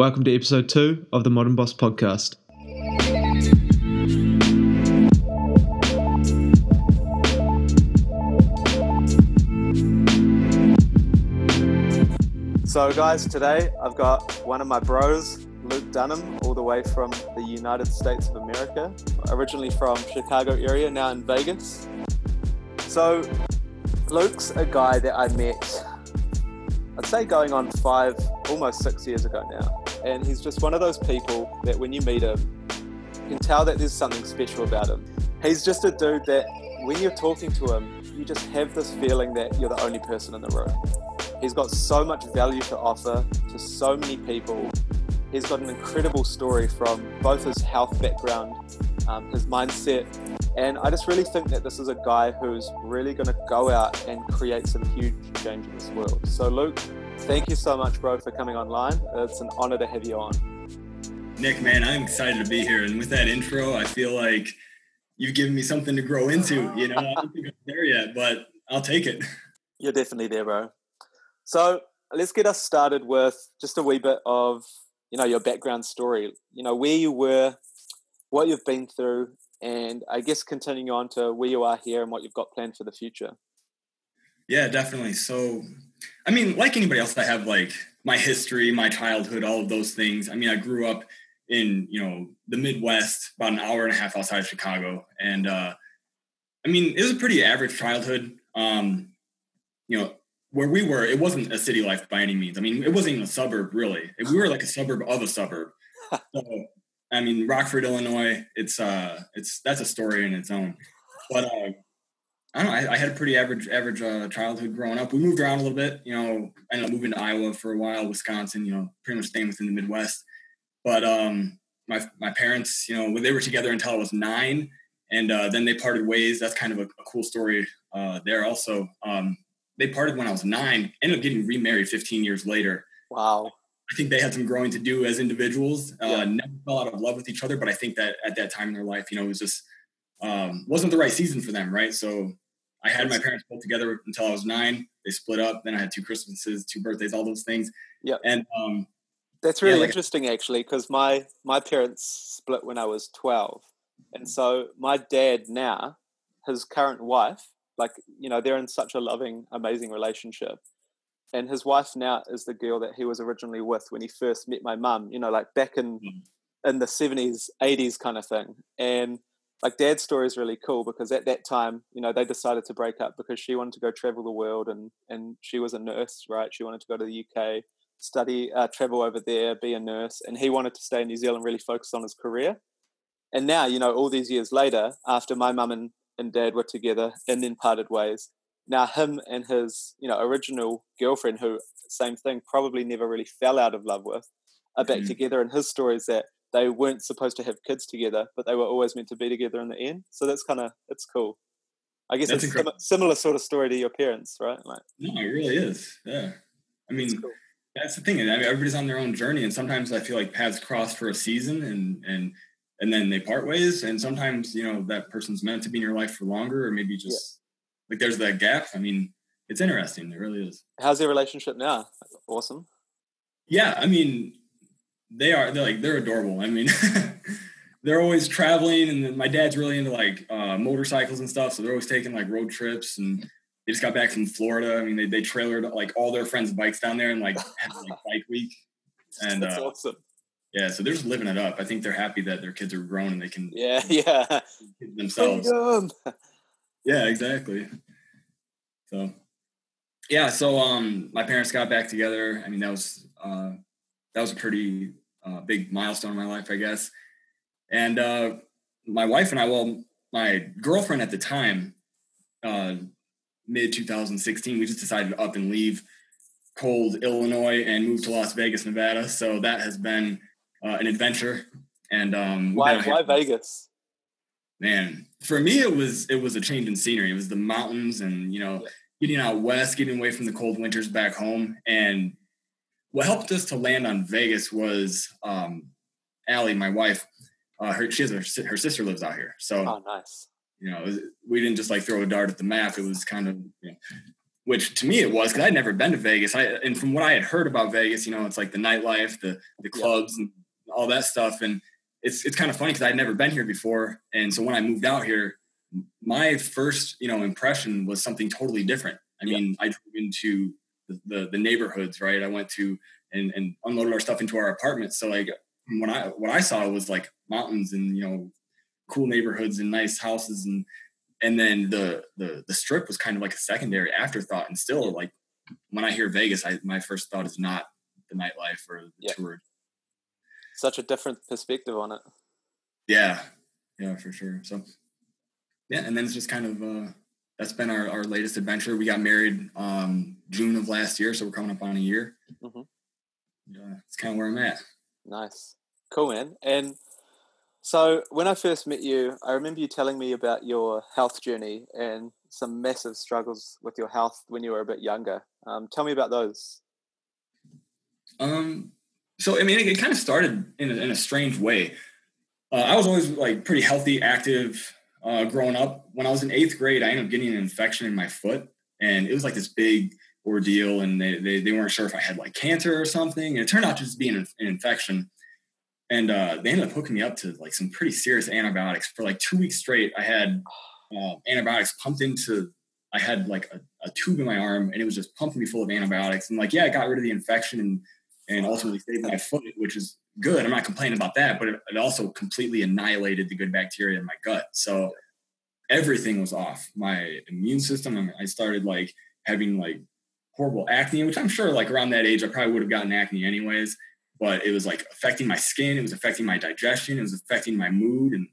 Welcome to episode two of the Modern Boss podcast. So, guys, today I've got one of my bros, Luke Dunham, all the way from the United States of America, originally from Chicago area, now in Vegas. So, Luke's a guy that I met, I'd say going on five, almost six years ago now. And he's just one of those people that when you meet him, you can tell that there's something special about him. He's just a dude that when you're talking to him, you just have this feeling that you're the only person in the room. He's got so much value to offer to so many people. He's got an incredible story from both his health background, um, his mindset, and I just really think that this is a guy who's really going to go out and create some huge change in this world. So, Luke, thank you so much, bro, for coming online. It's an honor to have you on. Nick, man, I'm excited to be here. And with that intro, I feel like you've given me something to grow into. You know, I don't think I'm there yet, but I'll take it. You're definitely there, bro. So let's get us started with just a wee bit of you know your background story. You know where you were, what you've been through, and I guess continuing on to where you are here and what you've got planned for the future. Yeah, definitely. So, I mean, like anybody else, I have like my history, my childhood, all of those things. I mean, I grew up in you know the Midwest, about an hour and a half outside of Chicago, and uh, I mean, it was a pretty average childhood. Um, you know, where we were, it wasn't a city life by any means. I mean, it wasn't even a suburb really. We were like a suburb of a suburb. So, I mean, Rockford, Illinois, it's uh, it's that's a story in its own. But uh, I don't know. I, I had a pretty average average uh, childhood growing up. We moved around a little bit. You know, I ended up moving to Iowa for a while, Wisconsin. You know, pretty much staying within the Midwest. But um, my my parents, you know, they were together until I was nine, and uh, then they parted ways. That's kind of a, a cool story uh, there. Also, um, they parted when I was nine, ended up getting remarried 15 years later. Wow. I think they had some growing to do as individuals. Uh, yeah. Never fell out of love with each other, but I think that at that time in their life, you know, it was just um, wasn't the right season for them, right? So I had my parents both together until I was nine. They split up. Then I had two Christmases, two birthdays, all those things. Yeah. And um, that's really yeah, like, interesting, actually, because my my parents split when I was 12, and so my dad now, his current wife, like, you know, they're in such a loving, amazing relationship. And his wife now is the girl that he was originally with when he first met my mum, you know, like back in mm. in the 70s, 80s kind of thing. And like dad's story is really cool because at that time, you know, they decided to break up because she wanted to go travel the world and and she was a nurse, right? She wanted to go to the UK, study, uh, travel over there, be a nurse, and he wanted to stay in New Zealand, really focus on his career. And now, you know, all these years later, after my mum and and dad were together and then parted ways. Now him and his, you know, original girlfriend, who same thing, probably never really fell out of love with, are back mm. together. And his story is that they weren't supposed to have kids together, but they were always meant to be together in the end. So that's kind of it's cool. I guess that's it's a similar sort of story to your parents, right? Like, no, it really is. Yeah, I mean, that's, cool. that's the thing. I mean, everybody's on their own journey, and sometimes I feel like paths cross for a season, and and and then they part ways. And sometimes, you know, that person's meant to be in your life for longer, or maybe just yeah. like there's that gap. I mean, it's interesting. It really is. How's your relationship now? Awesome. Yeah, I mean, they are. They're like they're adorable. I mean, they're always traveling, and my dad's really into like uh, motorcycles and stuff. So they're always taking like road trips, and they just got back from Florida. I mean, they they trailered like all their friends' bikes down there and like had like bike week. And That's uh, awesome yeah, so they're just living it up. I think they're happy that their kids are grown and they can yeah yeah themselves. yeah, exactly. So yeah, so um, my parents got back together. I mean, that was uh, that was a pretty uh, big milestone in my life, I guess. And uh, my wife and I, well, my girlfriend at the time, uh, mid 2016, we just decided to up and leave cold Illinois and move to Las Vegas, Nevada. So that has been uh, an adventure. And um, why why Vegas? Man, for me it was it was a change in scenery. It was the mountains and you know getting out west, getting away from the cold winters back home. And what helped us to land on Vegas was um, Allie, my wife. Uh, her she has her, her sister lives out here, so oh nice. You know, we didn't just like throw a dart at the map. It was kind of you know, which to me it was because I'd never been to Vegas. I and from what I had heard about Vegas, you know, it's like the nightlife, the the clubs, yeah. and all that stuff. And it's it's kind of funny because I'd never been here before, and so when I moved out here, my first you know impression was something totally different. I mean, yeah. I drove into the, the, the neighborhoods, right? I went to and and unloaded our stuff into our apartment. So like when I what I saw was like mountains and you know cool neighborhoods and nice houses and and then the the the strip was kind of like a secondary afterthought and still like when I hear Vegas, I my first thought is not the nightlife or the yeah. tour. Such a different perspective on it. Yeah, yeah, for sure. So yeah, and then it's just kind of uh that's been our, our latest adventure. We got married um June of last year, so we're coming up on a year. Mm-hmm. It's kind of where I'm at. Nice, cool, man. And so when I first met you, I remember you telling me about your health journey and some massive struggles with your health when you were a bit younger. Um, tell me about those. Um, so I mean, it, it kind of started in a, in a strange way. Uh, I was always like pretty healthy, active uh, growing up. When I was in eighth grade, I ended up getting an infection in my foot, and it was like this big ordeal. And they they, they weren't sure if I had like cancer or something. And it turned out to just be an, an infection and uh, they ended up hooking me up to like some pretty serious antibiotics for like two weeks straight. I had uh, antibiotics pumped into. I had like a, a, tube in my arm, and it was just pumping me full of antibiotics. And like, yeah, I got rid of the infection and and ultimately saved my foot, which is good. I'm not complaining about that, but it, also completely annihilated the good bacteria in my gut. So everything was off. My immune system. I started like having like horrible acne, which I'm sure like around that age I probably would have gotten acne anyways but it was like affecting my skin it was affecting my digestion it was affecting my mood and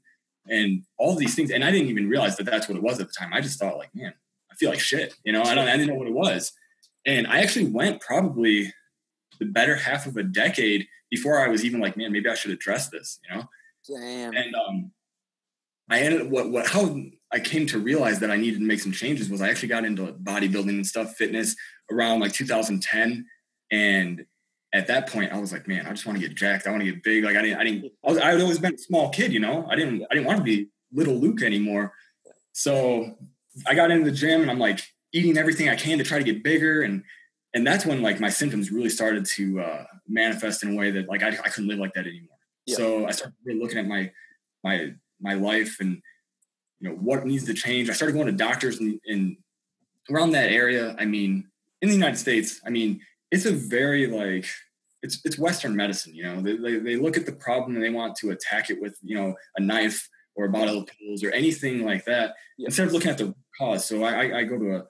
and all these things and i didn't even realize that that's what it was at the time i just thought like man i feel like shit you know i don't i didn't know what it was and i actually went probably the better half of a decade before i was even like man maybe i should address this you know Damn. and um i ended up what what how i came to realize that i needed to make some changes was i actually got into bodybuilding and stuff fitness around like 2010 and at that point, I was like, man, I just want to get jacked. I want to get big. Like I didn't, I didn't, I was, I had always been a small kid, you know, I didn't, I didn't want to be little Luke anymore. So I got into the gym and I'm like eating everything I can to try to get bigger. And, and that's when like my symptoms really started to uh, manifest in a way that like I, I couldn't live like that anymore. Yeah. So I started really looking at my, my, my life and, you know, what needs to change. I started going to doctors and, and around that area. I mean, in the United States, I mean, it's a very like it's it's Western medicine. You know, they, they, they look at the problem and they want to attack it with you know a knife or a bottle of pills or anything like that yeah. instead of looking at the cause. So I, I go to a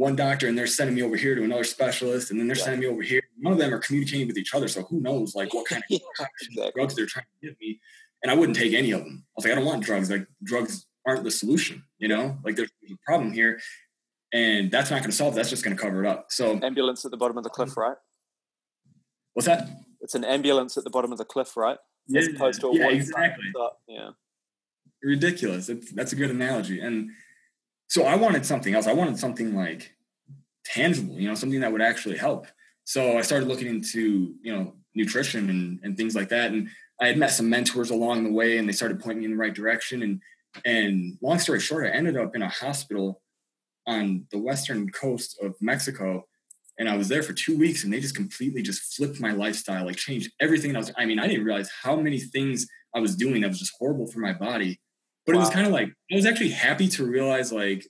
one doctor and they're sending me over here to another specialist and then they're yeah. sending me over here. None of them are communicating with each other. So who knows like what kind of exactly. drugs they're trying to give me. And I wouldn't take any of them. I was like, I don't want drugs. Like drugs aren't the solution, you know, like there's a problem here and that's not going to solve. It. That's just going to cover it up. So ambulance at the bottom of the cliff, right? What's that? It's an ambulance at the bottom of the cliff, right? Yeah, As opposed to a yeah, exactly. Yeah, ridiculous. It's, that's a good analogy. And so I wanted something else. I wanted something like tangible, you know, something that would actually help. So I started looking into, you know, nutrition and, and things like that. And I had met some mentors along the way and they started pointing me in the right direction. And and long story short, I ended up in a hospital on the western coast of Mexico. And I was there for two weeks and they just completely just flipped my lifestyle, like changed everything. I was, I mean, I didn't realize how many things I was doing that was just horrible for my body. But wow. it was kind of like, I was actually happy to realize like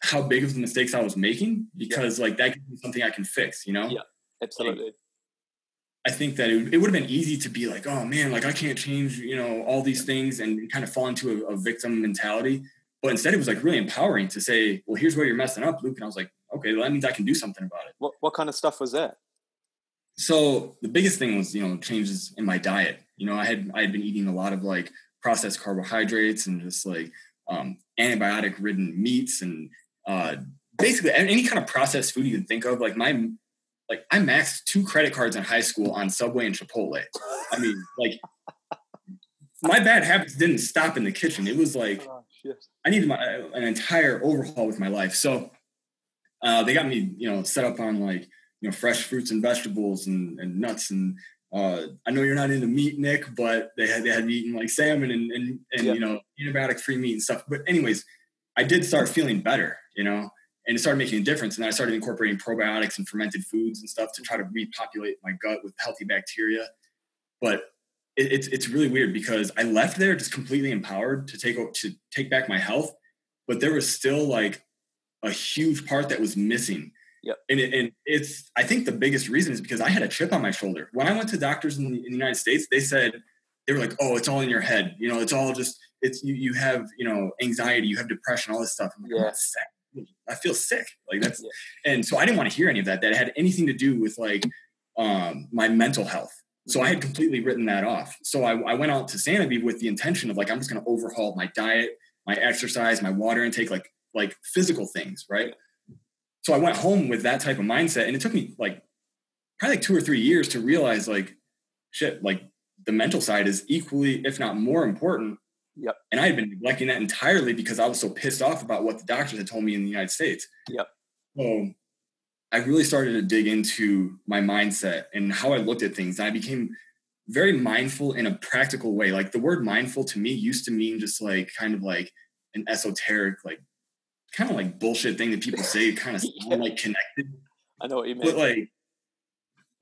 how big of the mistakes I was making because yeah. like that could be something I can fix, you know? Yeah, absolutely. Like, I think that it, it would have been easy to be like, oh man, like I can't change, you know, all these things and kind of fall into a, a victim mentality. But instead, it was like really empowering to say, well, here's where you're messing up, Luke. And I was like, okay, well, that means I can do something about it. What, what kind of stuff was that? So the biggest thing was, you know, changes in my diet. You know, I had, I had been eating a lot of like processed carbohydrates and just like um, antibiotic ridden meats and uh, basically any kind of processed food you can think of. Like my, like I maxed two credit cards in high school on Subway and Chipotle. I mean, like my bad habits didn't stop in the kitchen. It was like, oh, I needed my, an entire overhaul with my life. So uh, they got me, you know, set up on like, you know, fresh fruits and vegetables and, and nuts. And uh, I know you're not into meat, Nick, but they had, they had me eating like salmon and, and, and yeah. you know, antibiotic free meat and stuff. But anyways, I did start feeling better, you know, and it started making a difference. And I started incorporating probiotics and fermented foods and stuff to try to repopulate my gut with healthy bacteria. But it, it's it's really weird because I left there just completely empowered to take to take back my health, but there was still like a huge part that was missing. Yep. And, it, and it's I think the biggest reason is because I had a chip on my shoulder. When I went to doctors in the, in the United States, they said they were like, "Oh, it's all in your head. You know, it's all just it's you. You have you know anxiety, you have depression, all this stuff." I'm like, Yeah. "I'm sick. I feel sick. Like that's Yeah. and so I didn't want to hear any of that. That had anything to do with like um, my mental health. So I had completely written that off. So I, I went out to Sanoviv with the intention of like I'm just going to overhaul my diet, my exercise, my water intake, like like physical things, right? So I went home with that type of mindset, and it took me like probably like two or three years to realize like shit, like the mental side is equally, if not more important. Yep. And I had been neglecting that entirely because I was so pissed off about what the doctors had told me in the United States. Yep. So I really started to dig into my mindset and how I looked at things. And I became very mindful in a practical way. Like the word mindful to me used to mean just like kind of like an esoteric, like kind of like bullshit thing that people say, kind of Yeah. like connected. I know what you mean. But like,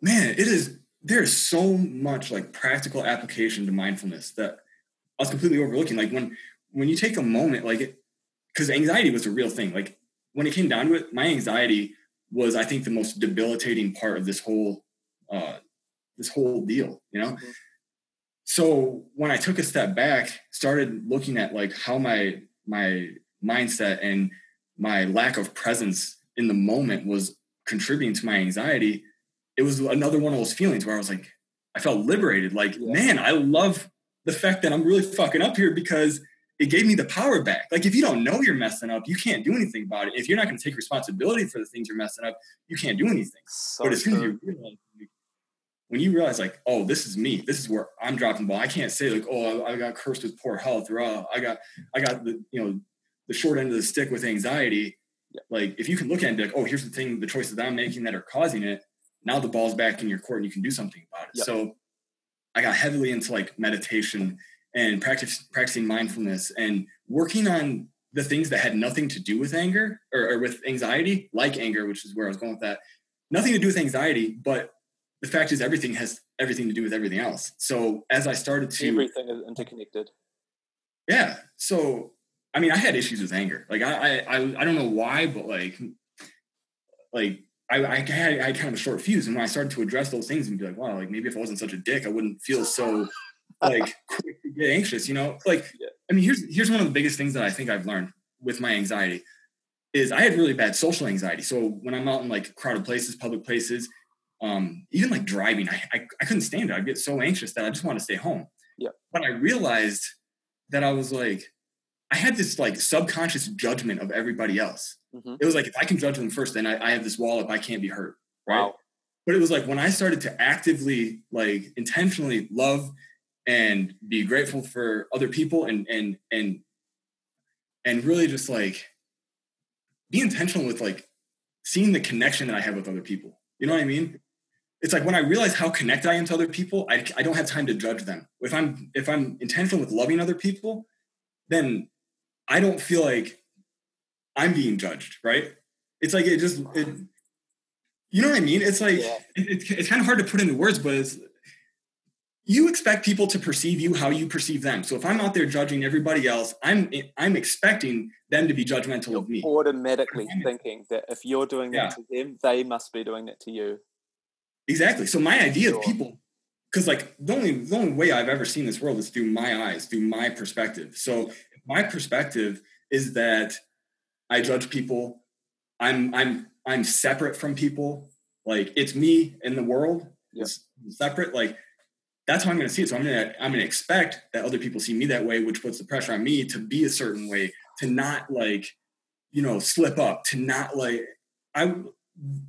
man, it is there's so much like practical application to mindfulness that I was completely overlooking. Like when when you take a moment, like it because anxiety was a real thing. Like when it came down to it, my anxiety was, I think, the most debilitating part of this whole uh this whole deal, you know? Mhm. So when I took a step back, started looking at like how my my mindset and my lack of presence in the moment was contributing to my anxiety, it was another one of those feelings where I was like, I felt liberated. Like, Yeah. man, I love the fact that I'm really fucking up here because it gave me the power back. Like, if you don't know you're messing up, you can't do anything about it. If you're not going to take responsibility for the things you're messing up, you can't do anything. so but as soon as you realize, when you realize, like, oh, this is me. This is where I'm dropping the ball. I can't say like, oh, I, I got cursed with poor health, or oh, I got, I got the, you know, the short end of the stick with anxiety. Like, if you can look at it and be like, oh, here's the thing, the choices that I'm making that are causing it. Now the ball's back in your court and you can do something about it. Yep. So, I got heavily into like meditation and practice practicing mindfulness and working on the things that had nothing to do with anger or, or with anxiety, like anger, which is where I was going with that. Nothing to do with anxiety, but the fact is everything has everything to do with everything else. So as I started to everything is interconnected. yeah. So I mean, I had issues with anger. Like I, I, I, I don't know why, but like, like I, I had, I had kind of a short fuse, and when I started to address those things and be like, wow, like maybe if I wasn't such a dick, I wouldn't feel so like quick to get anxious. You know, like I mean, here's here's one of the biggest things that I think I've learned with my anxiety is I had really bad social anxiety. So when I'm out in like crowded places, public places, um, even like driving, I, I I couldn't stand it. I'd get so anxious that I just want to stay home. Yeah. But I realized that I was like, I had this like subconscious judgment of everybody else. Mhm. It was like if I can judge them first, then I, I have this wall up. I can't be hurt. Right. Wow. But it was like when I started to actively, like intentionally love and be grateful for other people and and and and really just like be intentional with like seeing the connection that I have with other people. You know what I mean? It's like when I realize how connected I am to other people, I, I don't have time to judge them. If I'm if I'm intentional with loving other people, then I don't feel like I'm being judged, right? It's like it just it, you know what I mean? It's like Yeah. it, it's it's kind of hard to put into words, but it's you expect people to perceive you how you perceive them. So if I'm out there judging everybody else, I'm I'm expecting them to be judgmental of me. Automatically thinking that if you're doing Yeah. that to them, they must be doing that to you. Exactly. So my idea Sure. of people, because like the only the only way I've ever seen this world is through my eyes, through my perspective. So my perspective is that I judge people. I'm I'm I'm separate from people. Like it's me in the world. Yep. It's separate. Like that's how I'm going to see it. So I'm going to I'm going to expect that other people see me that way, which puts the pressure on me to be a certain way, to not like, you know, slip up, to not like I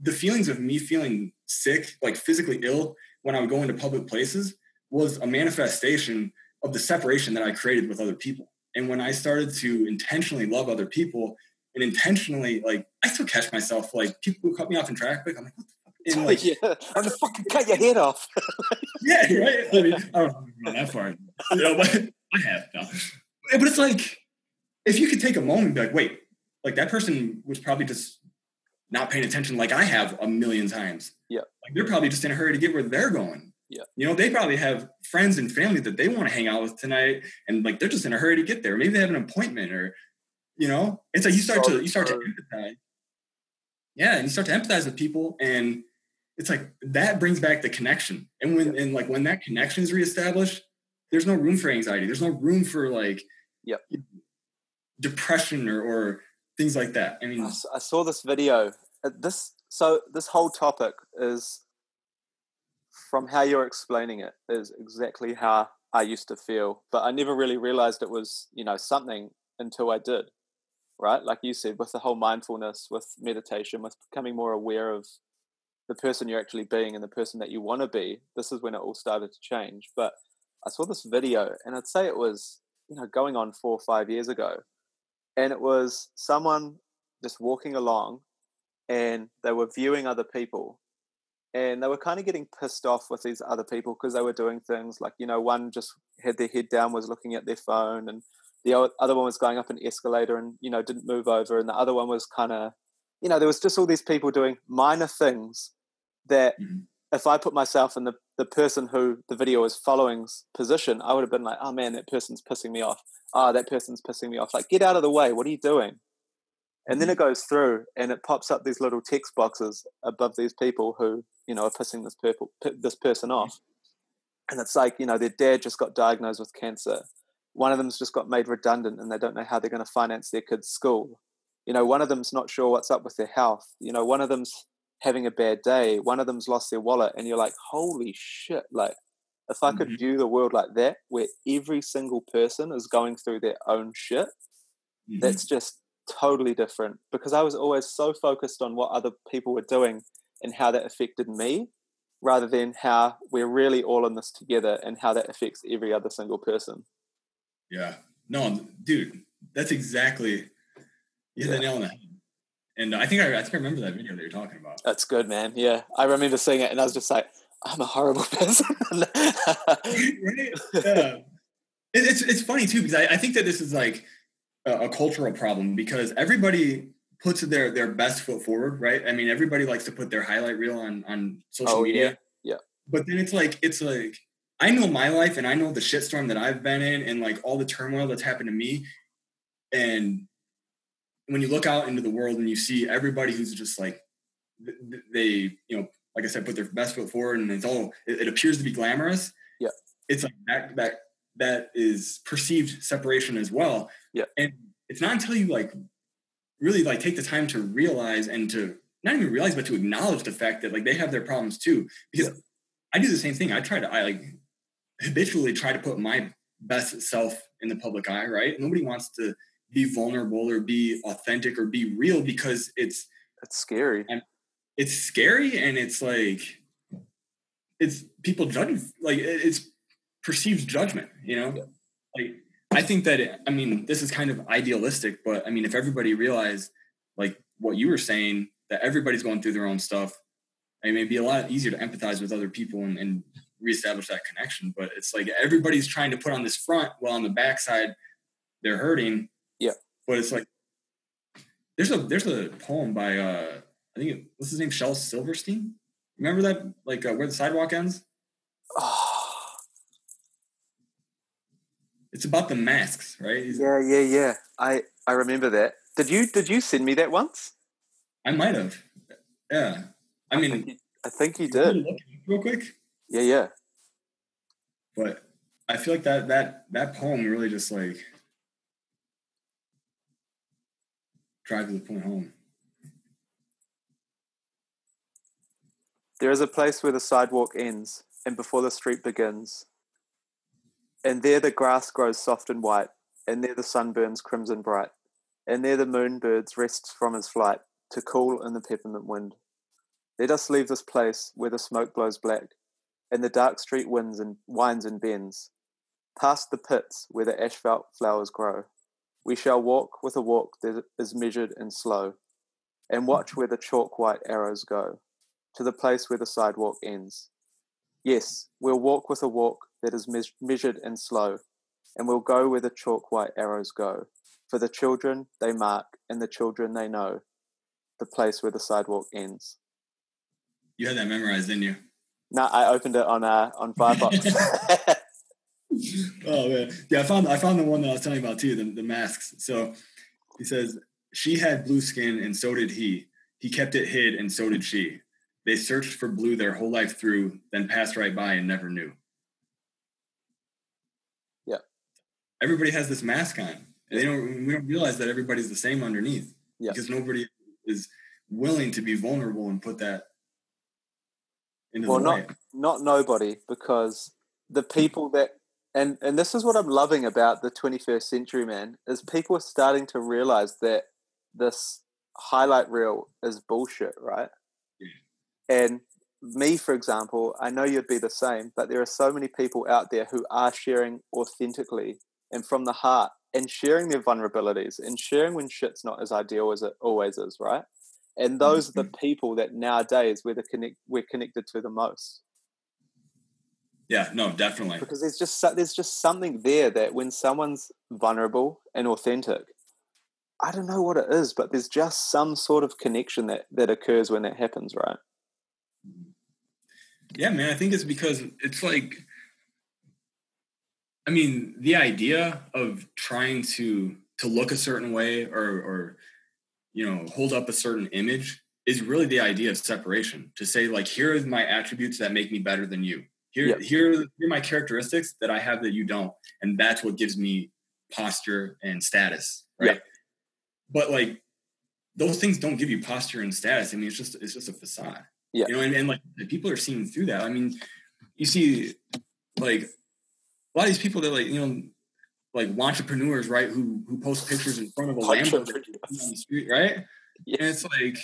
the feelings of me feeling sick, like physically ill when I would go into public places was a manifestation of the separation that I created with other people. And when I started to intentionally love other people and intentionally like I still catch myself like people who cut me off in traffic, I'm like, what the fuck? And like, yeah, I'm gonna fucking cut your head off. yeah, right. I mean, I don't know that far, you know, but I have no. But it's like if you could take a moment and be like, wait, like that person was probably just not paying attention like I have a million times. Yeah. Like they're probably just in a hurry to get where they're going. Yeah. You know, they probably have friends and family that they want to hang out with tonight and like they're just in a hurry to get there. Maybe they have an appointment or you know, it's like you start to you start to empathize. Yeah, and you start to empathize with people and it's like that brings back the connection. And when and like when that connection is reestablished, there's no room for anxiety. There's no room for like Yep. depression or, or things like that. I mean, I saw this video. Uh, This so this whole topic is from how you're explaining it is exactly how I used to feel, but I never really realized it was you know something until I did. Right, like you said, with the whole mindfulness, with meditation, with becoming more aware of the person you're actually being and the person that you want to be. This is when it all started to change. But I saw this video, and I'd say it was you know going on four or five years ago, and it was someone just walking along and they were viewing other people and they were kind of getting pissed off with these other people because they were doing things like you know one just had their head down was looking at their phone and the other one was going up an escalator and you know didn't move over and the other one was kind of you know there was just all these people doing minor things that Mhm. if i put myself in the, the person who the video is following's position i would have been like oh man that person's pissing me off. Oh that person's pissing me off. Like get out of the way. What are you doing and then it goes through and it pops up these little text boxes above these people who you know are pissing this purple this person off. And it's like you know their dad just got diagnosed with cancer. One of them's just got made redundant and they don't know how they're going to finance their kids school. You know one of them's not sure what's up with their health. You know one of them's having a bad day. One of them's lost their wallet. And you're like holy shit. Like if i could Mhm. view the world like that where every single person is going through their own shit Mhm. that's just totally different because I was always so focused on what other people were doing and how that affected me rather than how we're really all in this together and how that affects every other single person. Yeah. No, dude, that's exactly you hit the Yeah. nail on the head. And I think I, I think I remember that video that you're talking about. That's good, man. Yeah. I remember seeing it and I was just like, I'm a horrible person. right? Yeah. It, it's it's funny too because I, I think that this is like a, a cultural problem because everybody puts their their best foot forward, right? I mean, everybody likes to put their highlight reel on on social Oh, media. yeah. Yeah. But then it's like it's like I know my life and I know the shitstorm that I've been in and like all the turmoil that's happened to me. And when you look out into the world and you see everybody who's just like th- th- they, you know, like I said, put their best foot forward and it's all it, it appears to be glamorous. Yeah. It's like that that that is perceived separation as well. Yeah. And it's not until you like really like take the time to realize and to not even realize but to acknowledge the fact that like they have their problems too. Because I do the same thing. I try to I like habitually try to put my best self in the public eye, right? Nobody wants to be vulnerable or be authentic or be real because it's it's scary. it's scary and it's like it's people judge like it's perceived judgment you know Yeah. like i think that it, i mean this is kind of idealistic but i mean if everybody realized like what you were saying that everybody's going through their own stuff I mean, it'd be a lot easier to empathize with other people and, and reestablish that connection but it's like everybody's trying to put on this front while on the backside they're hurting Yeah. but it's like there's a there's a poem by uh I think it, what's his name, Shel Silverstein. Remember that, like uh, where the sidewalk ends? Oh, It's about the masks, right? He's- yeah, yeah, yeah. I I remember that. Did you did you send me that once? I might have. Yeah. I I think mean, you, I think you did. look real quick, Yeah, yeah. but I feel like that that that poem really just like drives the point home. There is a place where the sidewalk ends and before the street begins. And there the grass grows soft and white, and there the sun burns crimson bright, and there the moonbirds rests from his flight to cool in the peppermint wind. Let us leave this place where the smoke blows black, and the dark street winds and winds and bends. Past the pits where the asphalt flowers grow, we shall walk with a walk that is measured and slow, and watch where the chalk white arrows go to the place where the sidewalk ends. Yes, we'll walk with a walk that is meas- measured and slow, and we'll go where the chalk white arrows go. For the children they mark, and the children they know. the place where the sidewalk ends. You had that memorized, didn't you? No, I opened it on uh, on Firefox. oh man, yeah, I found I found the one that I was telling you about too, the, the masks. So he says she had blue skin and so did he. He kept it hid and so did she. They searched for blue their whole life through, then passed right by and never knew. Yeah. Everybody has this mask on. And they don't we don't realize that everybody's the same underneath. Yeah. Because nobody is willing to be vulnerable and put that into well, the not not nobody, because the people that and and this is what I'm loving about the 21st century, man, is people are starting to realize that this highlight reel is bullshit, right? Yeah. And me, for example, I know you'd be the same, but there are so many people out there who are sharing authentically and from the heart and sharing their vulnerabilities and sharing when shit's not as ideal as it always is, right? And those are the mm-hmm. people that nowadays we're the connect we're connected to the most Yeah, no, definitely. because there's just there's just something there that when someone's vulnerable and authentic, I don't know what it is, but there's just some sort of connection that that occurs when that happens, right? Mm-hmm. Yeah, man, I think it's because it's like I mean, the idea of trying to to look a certain way or or you know, hold up a certain image is really the idea of separation. To say like here are my attributes that make me better than you. Here Yep. here here are my characteristics that I have that you don't and that's what gives me posture and status, right? Yep. But like those things don't give you posture and status. I mean, it's just it's just a facade. Yeah. You know, and, and like the people are seeing through that. I mean, you see like a lot of these people that like, you know, like entrepreneurs, right, who who post pictures in front of a Lambo on the street, right? Yeah. And it's like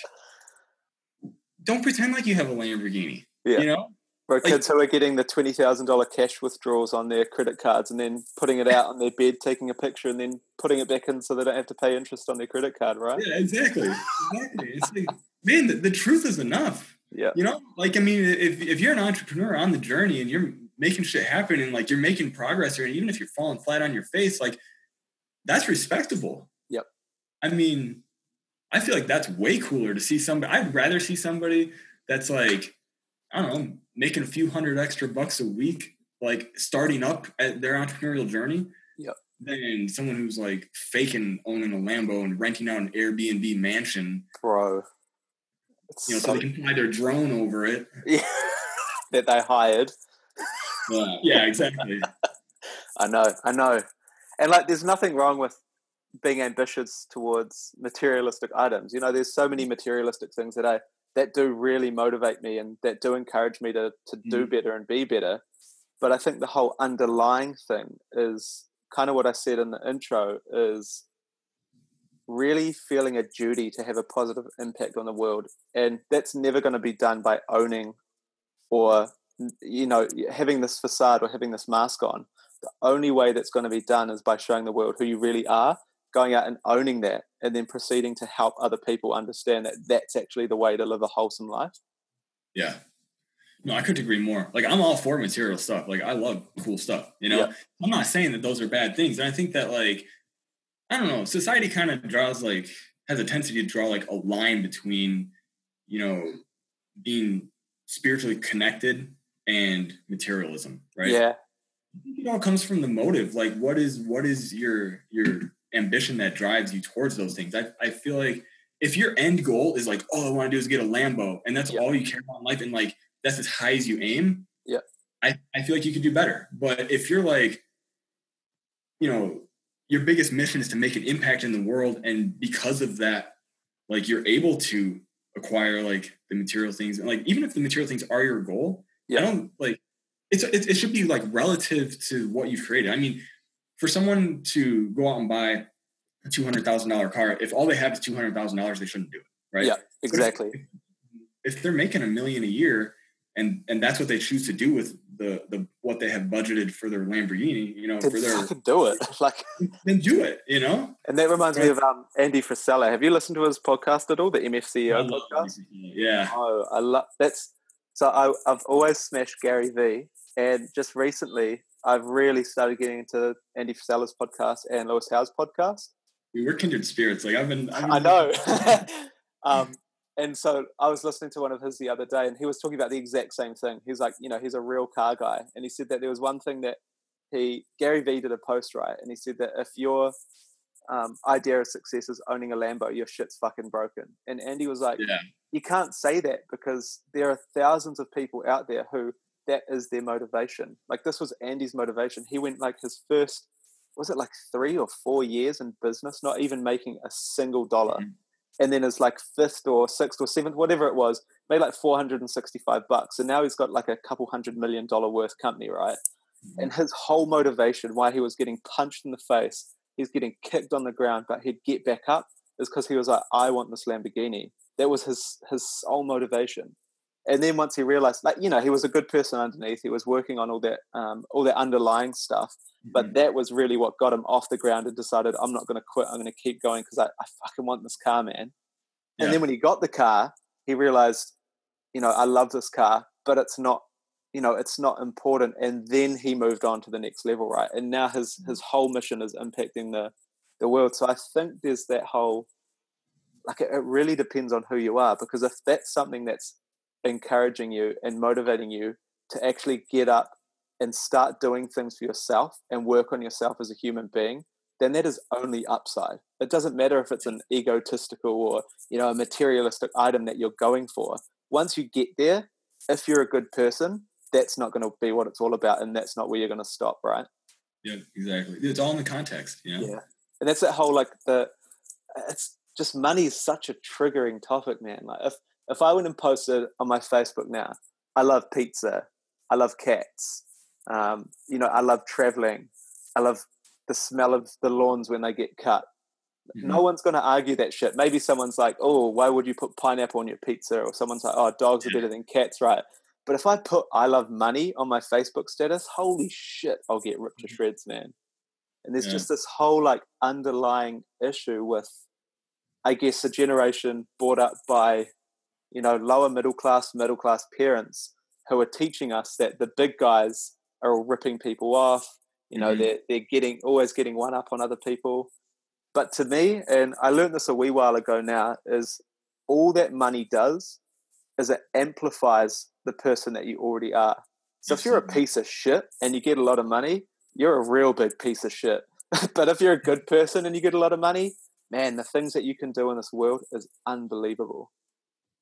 don't pretend like you have a Lamborghini. Yeah. You know? Or Like- kids who are getting the twenty thousand dollar cash withdrawals on their credit cards and then putting it out on their bed, taking a picture, and then putting it back in so they don't have to pay interest on their credit card, right? Yeah, exactly. Exactly. It's like, man, the, the truth is enough. Yeah. You know, like I mean, if if you're an entrepreneur on the journey and you're making shit happen and like you're making progress, and even if you're falling flat on your face, like that's respectable. Yep. I mean, I feel like that's way cooler to see somebody. I'd rather see somebody that's like, I don't know, making a few hundred extra bucks a week, like starting up at their entrepreneurial journey. Yep. Than someone who's like faking owning a Lambo and renting out an Airbnb mansion, Bro. It's you know, so, so- they can fly their drone over it. yeah, that they hired. Yeah, yeah, exactly. I know, I know. And like there's nothing wrong with being ambitious towards materialistic items. You know, there's so many materialistic things that I that do really motivate me and that do encourage me to to do Mm. better and be better. But I think the whole underlying thing is kind of what I said in the intro is really feeling a duty to have a positive impact on the world. And that's never going to be done by owning or you know having this facade or having this mask on the only way that's going to be done is by showing the world who you really are going out and owning that and then proceeding to help other people understand that that's actually the way to live a wholesome life Yeah. No, I couldn't agree more. Like I'm all for material stuff. Like I love cool stuff. You know, Yeah. I'm not saying that those are bad things. And I think that like, I don't know, society kind of draws like has a tendency to draw like a line between, you know, being spiritually connected and materialism, right? yeah it all comes from the motive. Like what is what is your your ambition that drives you towards those things? I, I feel like if your end goal is like, all I want to do is get a Lambo and that's Yeah. all you care about in life and like that's as high as you aim, Yeah. I, I feel like you could do better. But if you're like, you know, your biggest mission is to make an impact in the world and because of that, like you're able to acquire like the material things and like even if the material things are your goal, Yeah. I don't like it's it, it should be like relative to what you've created. I mean, for someone to go out and buy a two hundred thousand dollar car, if all they have is two hundred thousand dollars, they shouldn't do it, right? Yeah. But if- exactly If, they're making a million a year, and and that's what they choose to do with the the what they have budgeted for their Lamborghini, you know, then for their do it like then do it, you know. and that reminds me of um, andy frisella have you listened to his podcast at all the mfceo podcast Yeah, Oh, I love that's so I, I've always smashed Gary Vee, and just recently I've really started getting into Andy Frisella's podcast and Lewis Howes' podcast. we were kindred spirits. Like I've been, I've been I know. um, and so I was listening to one of his the other day, and he was talking about the exact same thing. He's like, you know, he's a real car guy, and he said that there was one thing that he Gary Vee did a post right, and he said that if your um, idea of success is owning a Lambo, your shit's fucking broken. And Andy was like, Yeah. You can't say that because there are thousands of people out there who that is their motivation. Like this was Andy's motivation. He went like his first, was it like three or four years in business, not even making a single dollar. Mhm. And then his like fifth or sixth or seventh, whatever it was, made like 465 bucks. And now he's got like a couple hundred million dollar worth company, right? And his whole motivation, why he was getting punched in the face, he's getting kicked on the ground, but he'd get back up, is because he was like, I want this Lamborghini. That was his his sole motivation. And then once he realized, like you know, he was a good person underneath. He was working on all that um, all that underlying stuff, but Mhm. that was really what got him off the ground and decided, I'm not going to quit. I'm going to keep going because I, I fucking want this car, man. Yeah. And then when he got the car, he realized, you know, I love this car, but it's not, you know, it's not important. And then he moved on to the next level, right? And now his his whole mission is impacting the the world. So I think there's that whole, like, it, it really depends on who you are because if that's something that's encouraging you and motivating you to actually get up and start doing things for yourself and work on yourself as a human being, then that is only upside. It doesn't matter if it's an egotistical or you know a materialistic item that you're going for. Once you get there, if you're a good person, that's not going to be what it's all about, and that's not where you're going to stop, right? Yeah, exactly. It's all in the context, you know? Yeah, and that's that whole like the. It's just money is such a triggering topic, man. Like if if I went and posted on my Facebook now, I love pizza, I love cats, um, you know, I love traveling, I love the smell of the lawns when they get cut. No Mhm. one's going to argue that shit. Maybe someone's like, "Oh, why would you put pineapple on your pizza?" Or someone's like, "Oh, dogs are better than cats," right? But if I put "I love money" on my Facebook status, holy shit, I'll get ripped to Mhm. shreds, man. And there's Yeah. just this whole like underlying issue with, I guess, a generation brought up by, you know, lower middle class, middle class parents who are teaching us that the big guys are all ripping people off. You know, Mhm. they're they're getting always getting one up on other people. But to me, and I learned this a wee while ago now, is all that money does is it amplifies the person that you already are. So if you're a piece of shit and you get a lot of money, you're a real big piece of shit. but if you're a good person and you get a lot of money, man, the things that you can do in this world is unbelievable.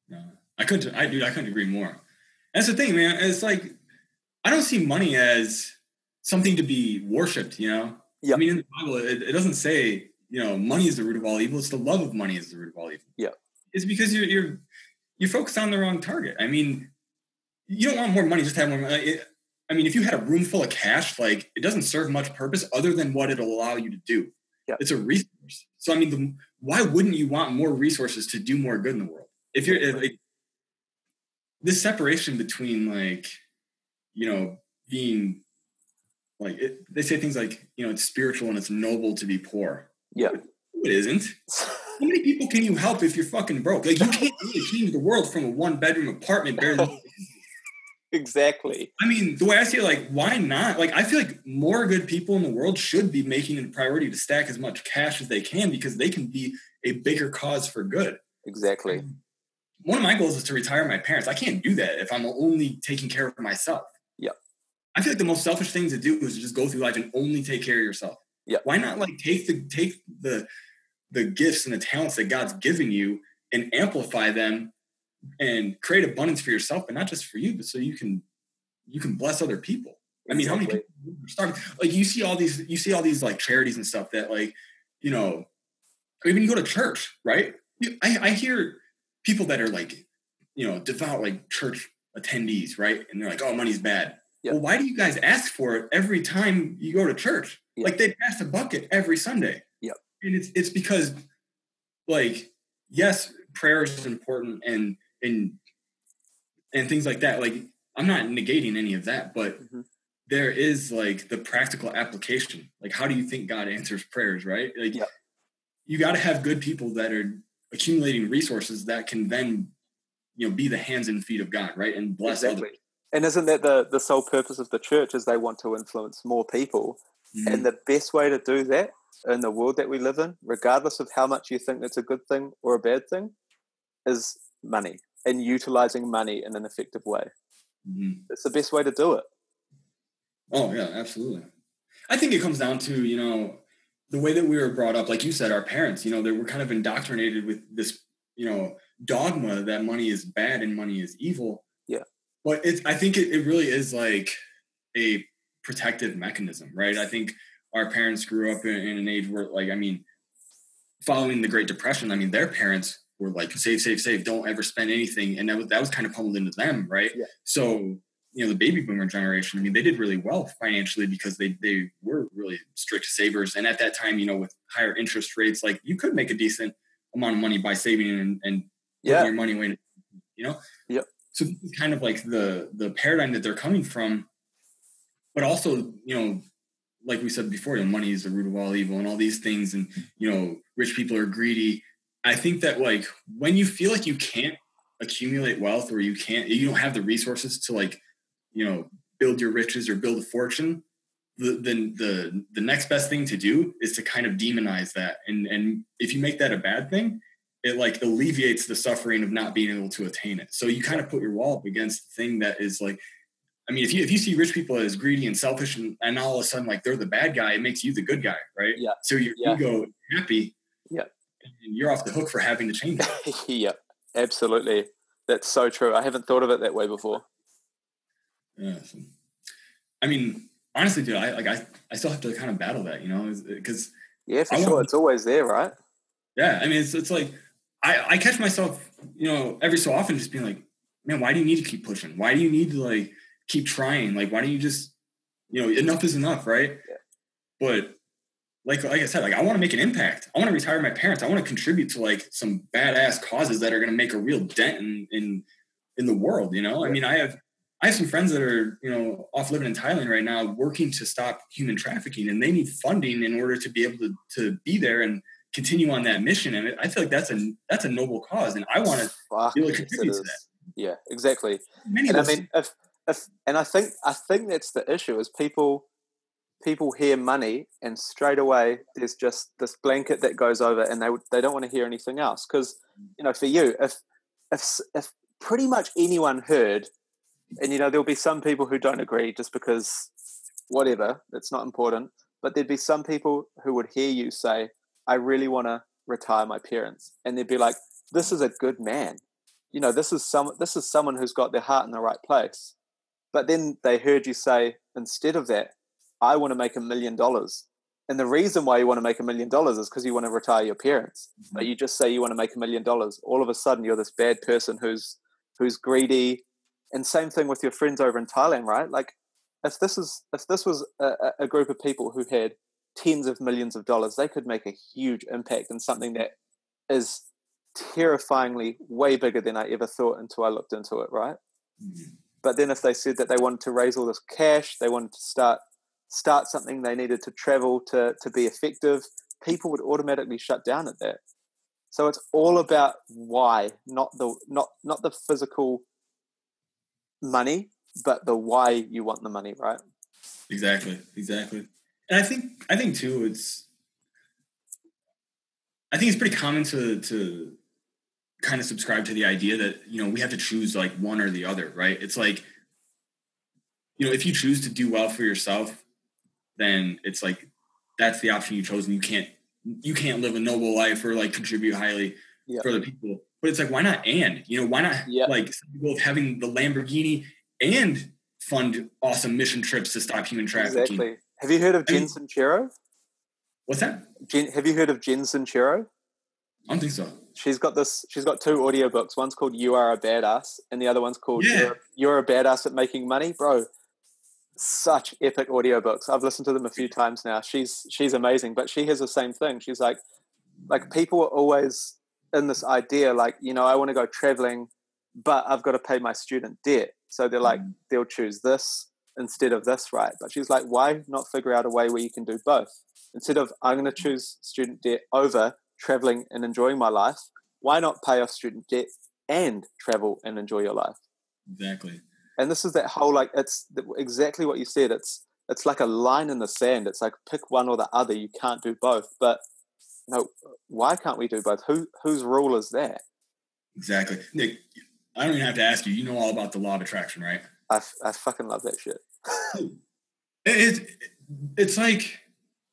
No, I couldn't. I dude, I couldn't agree more. That's the thing, man. It's like I don't see money as something to be worshipped. You know. Yeah. I mean, in the Bible, it, it doesn't say you know money is the root of all evil. It's the love of money is the root of all evil. Yeah. It's because you're you're you're focused on the wrong target. I mean, you don't want more money just to have more money. It, I mean, if you had a room full of cash, like it doesn't serve much purpose other than what it'll allow you to do. Yeah. It's a resource. So I mean, the, why wouldn't you want more resources to do more good in the world? If you're if, like this separation between like you know being like it, they say things like you know it's spiritual and it's noble to be poor. Yeah. it isn't. How many people can you help if you're fucking broke? Like you can't really change the world from a one bedroom apartment barely. Exactly. I mean, the way I see it, like, why not? Like, I feel like more good people in the world should be making it a priority to stack as much cash as they can because they can be a bigger cause for good. Exactly. Um, one of my goals is to retire my parents. I can't do that if I'm only taking care of myself. Yeah. I feel like the most selfish thing to do is to just go through life and only take care of yourself. Yeah. Why not like take the take the the gifts and the talents that God's given you and amplify them and create abundance for yourself, but not just for you, but so you can you can bless other people. I mean, how many people are starving? Like you see all these, you see all these like charities and stuff that like, you know, even you go to church, right? I, I hear people that are like, you know, devout like church attendees, right? And they're like, oh, money's bad. Yep. Well, why do you guys ask for it every time you go to church? Yep. Like they pass a bucket every Sunday. Yep. And it's it's because like, yes, prayer is important and and and things like that. Like I'm not negating any of that, but Mhm. there is like the practical application. Like, how do you think God answers prayers, right? Like, Yep. you got to have good people that are accumulating resources that can then, you know, be the hands and feet of God, right, and bless Exactly. others. And isn't that the, the sole purpose of the church is they want to influence more people? Mhm. And the best way to do that in the world that we live in, regardless of how much you think that's a good thing or a bad thing, is money and utilizing money in an effective way. Mhm. It's the best way to do it. Oh yeah, absolutely. I think it comes down to you know the way that we were brought up. Like you said, our parents. You know, they were kind of indoctrinated with this you know dogma that money is bad and money is evil. Yeah. But it's. I think it, it really is like a protective mechanism, right? I think our parents grew up in, in an age where, like, I mean, following the Great Depression, I mean, their parents were like, save, save, save, don't ever spend anything, and that was that was kind of pummeled into them, right? Yeah. So you know the baby boomer generation i mean they did really well financially because they they were really strict savers and at that time you know with higher interest rates like you could make a decent amount of money by saving and, and putting Yeah. your money away you know Yep. so kind of like the the paradigm that they're coming from but also you know like we said before you know, money is the root of all evil and all these things and you know rich people are greedy i think that like when you feel like you can't accumulate wealth or you can't you don't have the resources to like you know build your riches or build a fortune the, then the the next best thing to do is to kind of demonize that and and if you make that a bad thing it like alleviates the suffering of not being able to attain it so you kind of put your wall up against the thing that is like i mean if you if you see rich people as greedy and selfish and, and all of a sudden like they're the bad guy it makes you the good guy right Yeah. so your Yeah. ego happy Yeah. And you're off the hook for having to change it yeah, absolutely. That's so true. I haven't thought of it that way before. Yeah. I mean, honestly, dude, I like I, I still have to kind of battle that, you know, because Yeah, for I sure. It's always there, right? yeah, I mean, it's it's like I I catch myself, you know, every so often just being like, man, why do you need to keep pushing? Why do you need to like keep trying? Like, why don't you just, you know, enough is enough, right? Yeah. But like like I said, like I want to make an impact. I want to retire my parents. I want to contribute to like some badass causes that are going to make a real dent in in in the world. You know, I mean, I have I have some friends that are you know off living in Thailand right now, working to stop human trafficking, and they need funding in order to be able to to be there and continue on that mission. And I feel like that's a that's a noble cause, and I want to Fuck, be able to contribute to that. Yeah, exactly. Many and I mean, if if and I think I think that's the issue is people people hear money and straight away there's just this blanket that goes over and they they don't want to hear anything else. Because mm. you know for you if if if pretty much anyone heard and you know there'll be some people who don't agree just because whatever it's not important but there'd be some people who would hear you say I really want to retire my parents and they'd be like this is a good man. You know this is some this is someone who's got their heart in the right place. But then they heard you say instead of that i want to make a million dollars. And the reason why you want to make a million dollars is because you want to retire your parents. But you just say you want to make a million dollars. All of a sudden you're this bad person who's who's greedy. And same thing with your friends over in thailand right? Like if this is if this was a, a- group of people who had tens of millions of dollars they could make a huge impact in something that is terrifyingly way bigger than I ever thought until I looked into it, right? Mhm. But then if they said that they wanted to raise all this cash, they wanted to start start something, they needed to travel to to be effective, people would automatically shut down at that. So it's all about why, not the not not the physical money, but the why you want the money, right? Exactly, exactly. And I think I think too it's I think it's pretty common to to kind of subscribe to the idea that, you know, we have to choose like one or the other, right? It's like you know, if you choose to do well for yourself, then it's like that's the option you chose and you can't you can't live a noble life or like contribute highly Yeah. for other people. But it's like why not and? You know, why not Yeah. like people having the Lamborghini and fund awesome mission trips to stop human trafficking. Exactly. Have you heard of I mean- Jen Sincero? What's that? Jen, have you heard of Jen Sincero? I don't think so. she's got this she's got two audiobooks one's called you are a badass and the other one's called Yeah. you're, you're a badass at making money bro such epic audiobooks. I've listened to them a few times now. She's she's amazing but she has the same thing. She's like like people are always in this idea like you know i want to go traveling but i've got to pay my student debt. So they're like Mhm. they'll choose this instead of this right? But she's like why not figure out a way where you can do both? Instead of i'm going to choose student debt over traveling and enjoying my life why not pay off student debt and travel and enjoy your life? Exactly. And this is that whole like it's exactly what you said it's it's like a line in the sand it's like pick one or the other you can't do both but you know why can't we do both who whose rule is that Exactly. Nick, I don't even have to ask you. You know all about the law of attraction, right? I fucking love that shit. It, it it's like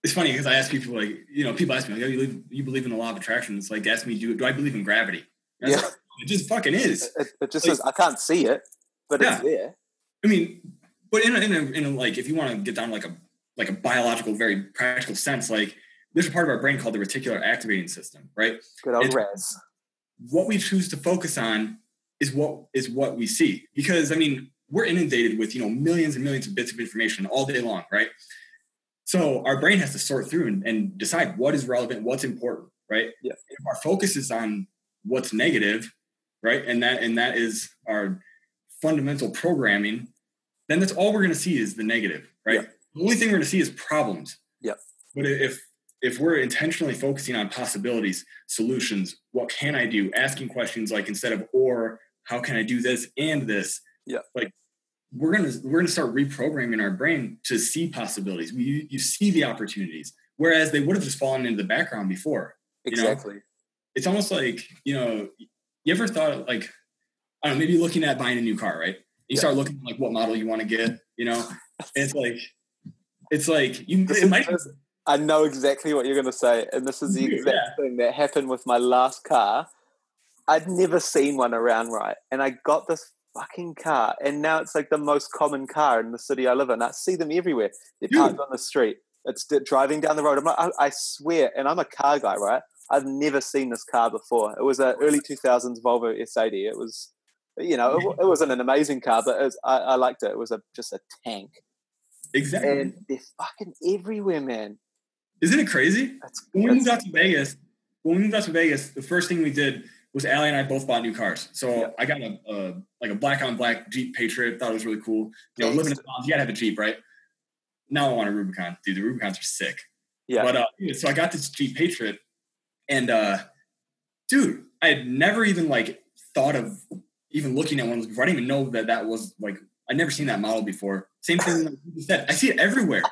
it's funny because I ask people like you know people ask me like, oh, you believe you believe in the law of attraction? It's like ask me do do I believe in gravity? I Yeah. like, it just fucking is. It, it just Like- says I can't see it, but Yeah. it's there. I mean, but in a, in a, in a like if you want to get down like a like a biological, very practical sense, like there's a part of our brain called the reticular activating system, right? Good old RAS. what we choose to focus on is what is what we see because i mean we're inundated with you know millions and millions of bits of information all day long right so our brain has to sort through and, and decide what is relevant what's important right Yeah. if our focus is on what's negative right and that and that is our fundamental programming then that's all we're going to see is the negative right Yeah. the only thing we're going to see is problems Yeah. but if if we're intentionally focusing on possibilities solutions what can i do asking questions like instead of or how can i do this and this Yeah. like we're gonna we're gonna start reprogramming our brain to see possibilities you, you see the opportunities whereas they would have just fallen into the background before you know? Exactly. it's almost like you know you ever thought like i don't know maybe looking at buying a new car right you Yeah. start looking at, like what model you want to get you know and it's like it's like you This it is- might I know exactly what you're going to say, and this is the Yeah. exact thing that happened with my last car. I'd never seen one around right, and I got this fucking car, and now it's like the most common car in the city I live in. I see them everywhere. They're Dude. parked on the street. It's driving down the road. I'm like, I, I swear, and I'm a car guy, right? I've never seen this car before. It was an early 2000s Volvo S80. It was, you know, it, it wasn't an amazing car, but was, I, I liked it. It was a just a tank, exactly and they're fucking everywhere, man. isn't it crazy That's, when we moved out to Vegas, when we moved out to Vegas, the first thing we did was Allie and I both bought new cars. So Yeah. I got a, a like a black on black Jeep Patriot. Thought it was really cool. You know, living in the you gotta have a Jeep, right? Now I want a Rubicon, dude. The Rubicons are sick. yeah. But uh, so I got this Jeep Patriot, and uh, dude, I had never even like thought of even looking at one of those before. I didn't even know that that was like I'd never seen that model before. Same thing like you said. I see it everywhere,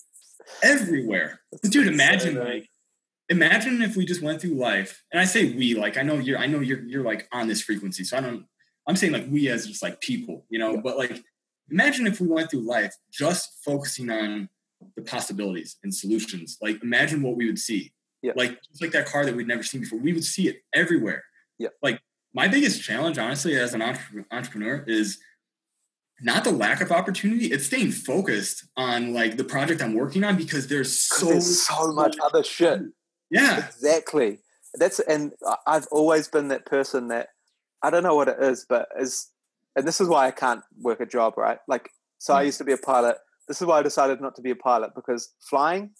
everywhere. But dude, imagine insane, man. like imagine if we just went through life, and I say we, like I know you're, I know you're, you're like on this frequency, so I don't. I'm saying like we as just like people, you know. Yeah. But like, imagine if we went through life just focusing on the possibilities and solutions. Like, imagine what we would see. Yeah. Like just like that car that we'd never seen before, we would see it everywhere. Yeah. Like my biggest challenge, honestly, as an entre- entrepreneur, is not the lack of opportunity. It's staying focused on like the project I'm working on because there's so there's so much other shit. Yeah. Exactly. That's and I- I've always been that person that I don't know what it is, but is and this is why I can't work a job, right? Like, so I Mm. used to be a pilot. This is why I decided not to be a pilot because flying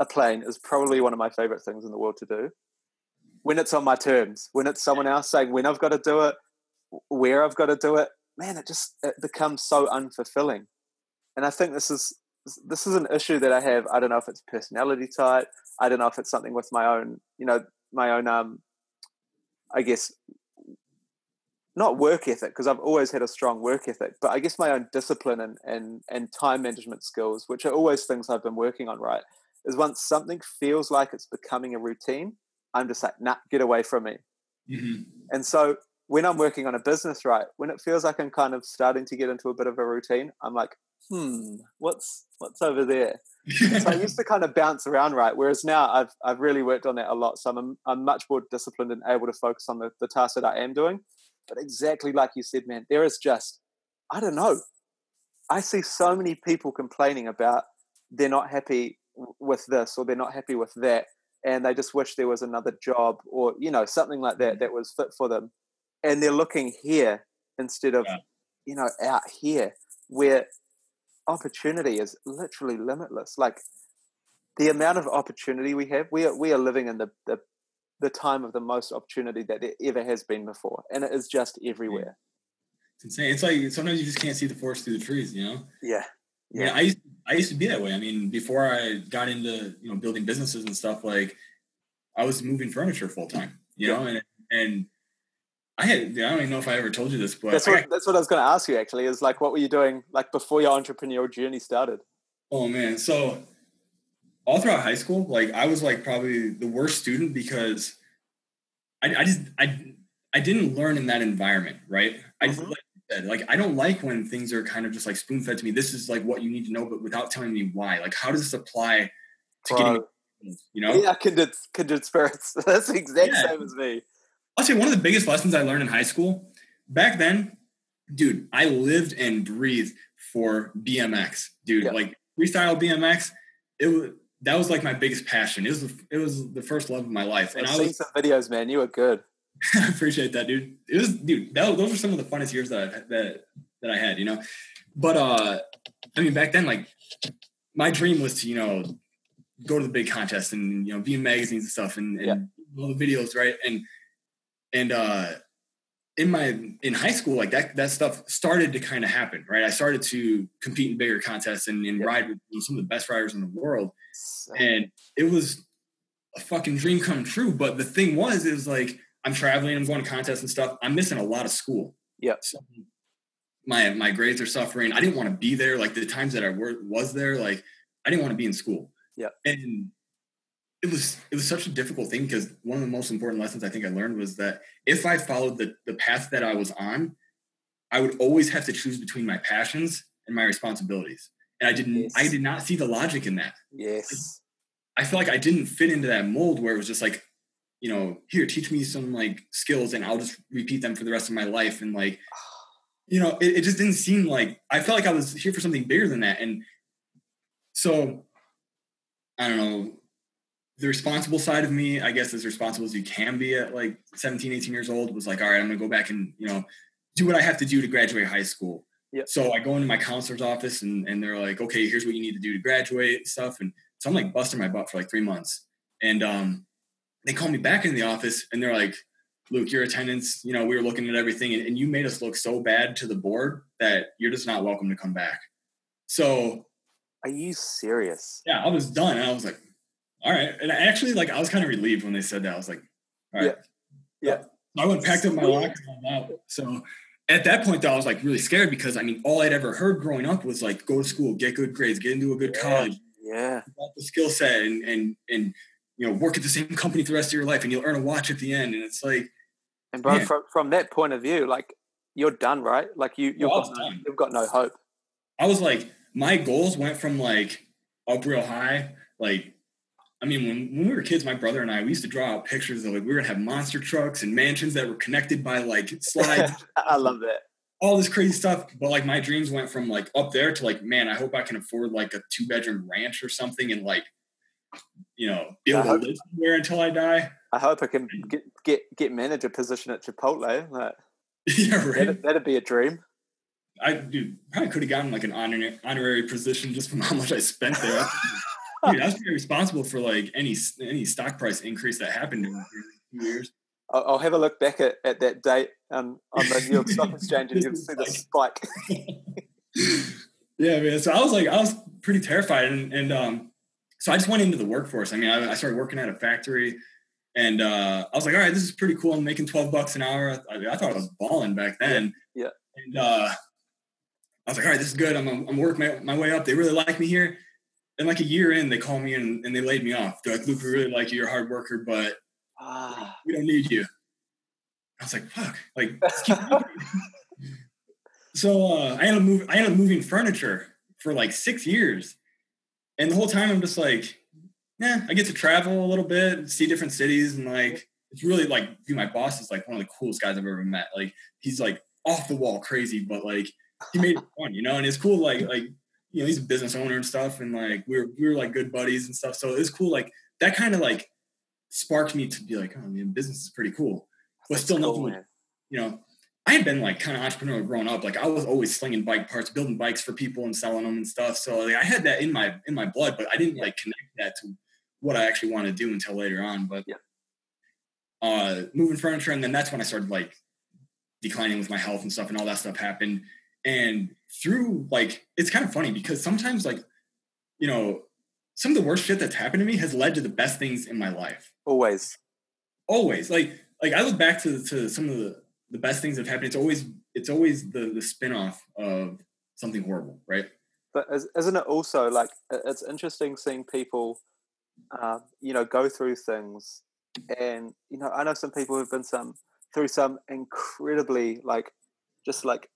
a plane is probably one of my favorite things in the world to do. When it's on my terms, when it's someone else saying when I've got to do it, where I've got to do it, man, it just it becomes so unfulfilling. And I think this is this is an issue that I have. I don't know if it's personality type. I don't know if it's something with my own, you know, my own, um, I guess, not work ethic because I've always had a strong work ethic, but I guess my own discipline and and and time management skills, which are always things I've been working on. Right, is once something feels like it's becoming a routine, I'm just like, nah, get away from me. Mhm. And so when I'm working on a business, right, when it feels like I'm kind of starting to get into a bit of a routine, I'm like, hmm, what's what's over there? so I used to kind of bounce around, right? Whereas now I've I've really worked on that a lot. So I'm I'm much more disciplined and able to focus on the, the tasks that I am doing. But exactly like you said, man, there is just I don't know. I see so many people complaining about they're not happy with this or they're not happy with that, and they just wish there was another job or you know something like that mm. that was fit for them, and they're looking here instead of Yeah. you know out here where opportunity is literally limitless. Like the amount of opportunity we have, we are we are living in the the, the time of the most opportunity that there ever has been before, and it is just everywhere. It's insane. It's like sometimes you just can't see the forest through the trees, you know? Yeah, Yeah. yeah, I used I used to be that way. I mean, before I got into, you know, building businesses and stuff, like I was moving furniture full time, you know, and and I had I don't even know if I ever told you this, but that's what got- that's what I was going to ask you. Actually, is like, what were you doing like before your entrepreneurial journey started? Oh man, so all throughout high school, like I was like probably the worst student because I, I just I I I didn't learn in that environment, right? I Mhm. like, you said, like I don't like when things are kind of just like spoon fed to me. This is like what you need to know, but without telling me why. Like, how does this apply to Bro. getting, you know? Yeah, kindred, kindred spirits. That's the exact Yeah. same as me. I'll say one of the biggest lessons I learned in high school back then, dude, I lived and breathed for BMX, dude. Yeah. Like freestyle BMX, it was that was like my biggest passion. It was the, it was the first love of my life, and I've I seen some videos, man. You were good. I appreciate that, dude. It was, dude. That, those were some of the funnest years that I've, that that I had, you know. But uh, I mean, back then, like my dream was to, you know, go to the big contest and you know be in magazines and stuff and, and Yeah. all the videos, right? And and uh, in my in high school, like that that stuff started to kind of happen, right? I started to compete in bigger contests and, and Yeah. ride with some of the best riders in the world and it was a fucking dream come true. But the thing was, it was like I'm traveling, I'm going to contests and stuff. I'm missing a lot of school. Yeah. So my my grades are suffering. I didn't want to be there. Like the times that I were, was there, like I didn't want to be in school. Yeah. And it was it was such a difficult thing because one of the most important lessons I think I learned was that if I followed the the path that I was on, I would always have to choose between my passions and my responsibilities. And I didn't I did not see the logic in that. Yes. I feel like I didn't fit into that mold where it was just like, you know, here, teach me some like skills and I'll just repeat them for the rest of my life. And like, you know, it, it just didn't seem like I felt like I was here for something bigger than that. And so I don't know, the responsible side of me, I guess as responsible as you can be at like 17, 18 years old, was like, all right, I'm gonna go back and, you know, do what I have to do to graduate high school. Yeah. So I go into my counselor's office and, and they're like, okay, here's what you need to do to graduate and stuff. And so I'm like busting my butt for like three months. And um, they call me back in the office and they're like, Luke, your attendance, you know, we were looking at everything and, and you made us look so bad to the board that you're just not welcome to come back. So Are you serious? yeah, I was done. And I was like, all right. And I actually like I was kind of relieved when they said that. I was like, all right. Yeah. So I went packed up my locker and all that. So at that point though, I was like really scared because I mean all I'd ever heard growing up was like go to school, get good grades, get into a good Yeah. college, Yeah. the skill set and and and you know work at the same company for the rest of your life and you'll earn a watch at the end. And it's like, And bro, from from that point of view, like you're done, right? Like you you've was got no, you've got no hope. I was like, my goals went from like up real high. Like, I mean, when, when we were kids, my brother and I, we used to draw out pictures of like, we were gonna have monster trucks and mansions that were connected by like slides, I love that. all this crazy stuff. But like, my dreams went from like up there to like, man, I hope I can afford like a two bedroom ranch or something and like, you know, be able I to hope- live somewhere until I die. I hope I can get get get manager position at Chipotle. Like, yeah, right. that'd, that'd be a dream. I dude, probably could have gotten like an honor, honorary position just from how much I spent there. dude, I was pretty responsible for like any any stock price increase that happened in two years. I'll, I'll have a look back at, at that date um, on the New York Stock Exchange, and you'll see the spike. yeah, man. So I was like, I was pretty terrified, and and um, so I just went into the workforce. I mean, I, I started working at a factory, and uh, I was like, all right, this is pretty cool. I'm making twelve bucks an hour. I, I thought I was balling back then. Yeah. And uh, I was like, all right, this is good. I'm I'm working my, my way up. They really like me here. And like a year in, they call me and, and they laid me off. They're like, Luke, we really like you. You're a hard worker, but Ah, we don't need you. I was like, fuck. Like, just keep working. so uh, I ended up moving. I ended up moving furniture for like six years, and the whole time I'm just like, yeah, I get to travel a little bit, see different cities, and like it's really like, dude, my boss is like one of the coolest guys I've ever met. Like he's like off the wall crazy, but like he made it fun, you know. And it's cool, like like you know, he's a business owner and stuff, and like we were we were like good buddies and stuff. So it was cool. Like that kind of like sparked me to be like, oh man, business is pretty cool. But that's still cool, nothing man. you know, I had been like kind of entrepreneurial growing up. Like I was always slinging bike parts, building bikes for people and selling them and stuff. So like, I had that in my in my blood, but I didn't like connect that to what I actually wanted to do until later on. But Yeah. uh, moving furniture, and then that's when I started like declining with my health and stuff, and all that stuff happened. And through like, it's kind of funny because sometimes like, you know, some of the worst shit that's happened to me has led to the best things in my life Always. always like like I look back to to some of the the best things have happened. It's always it's always the the spin-off of something horrible, right? But is- isn't it also like it's interesting seeing people, um, you know, go through things, and you know, I know some people who've been some through some incredibly like just like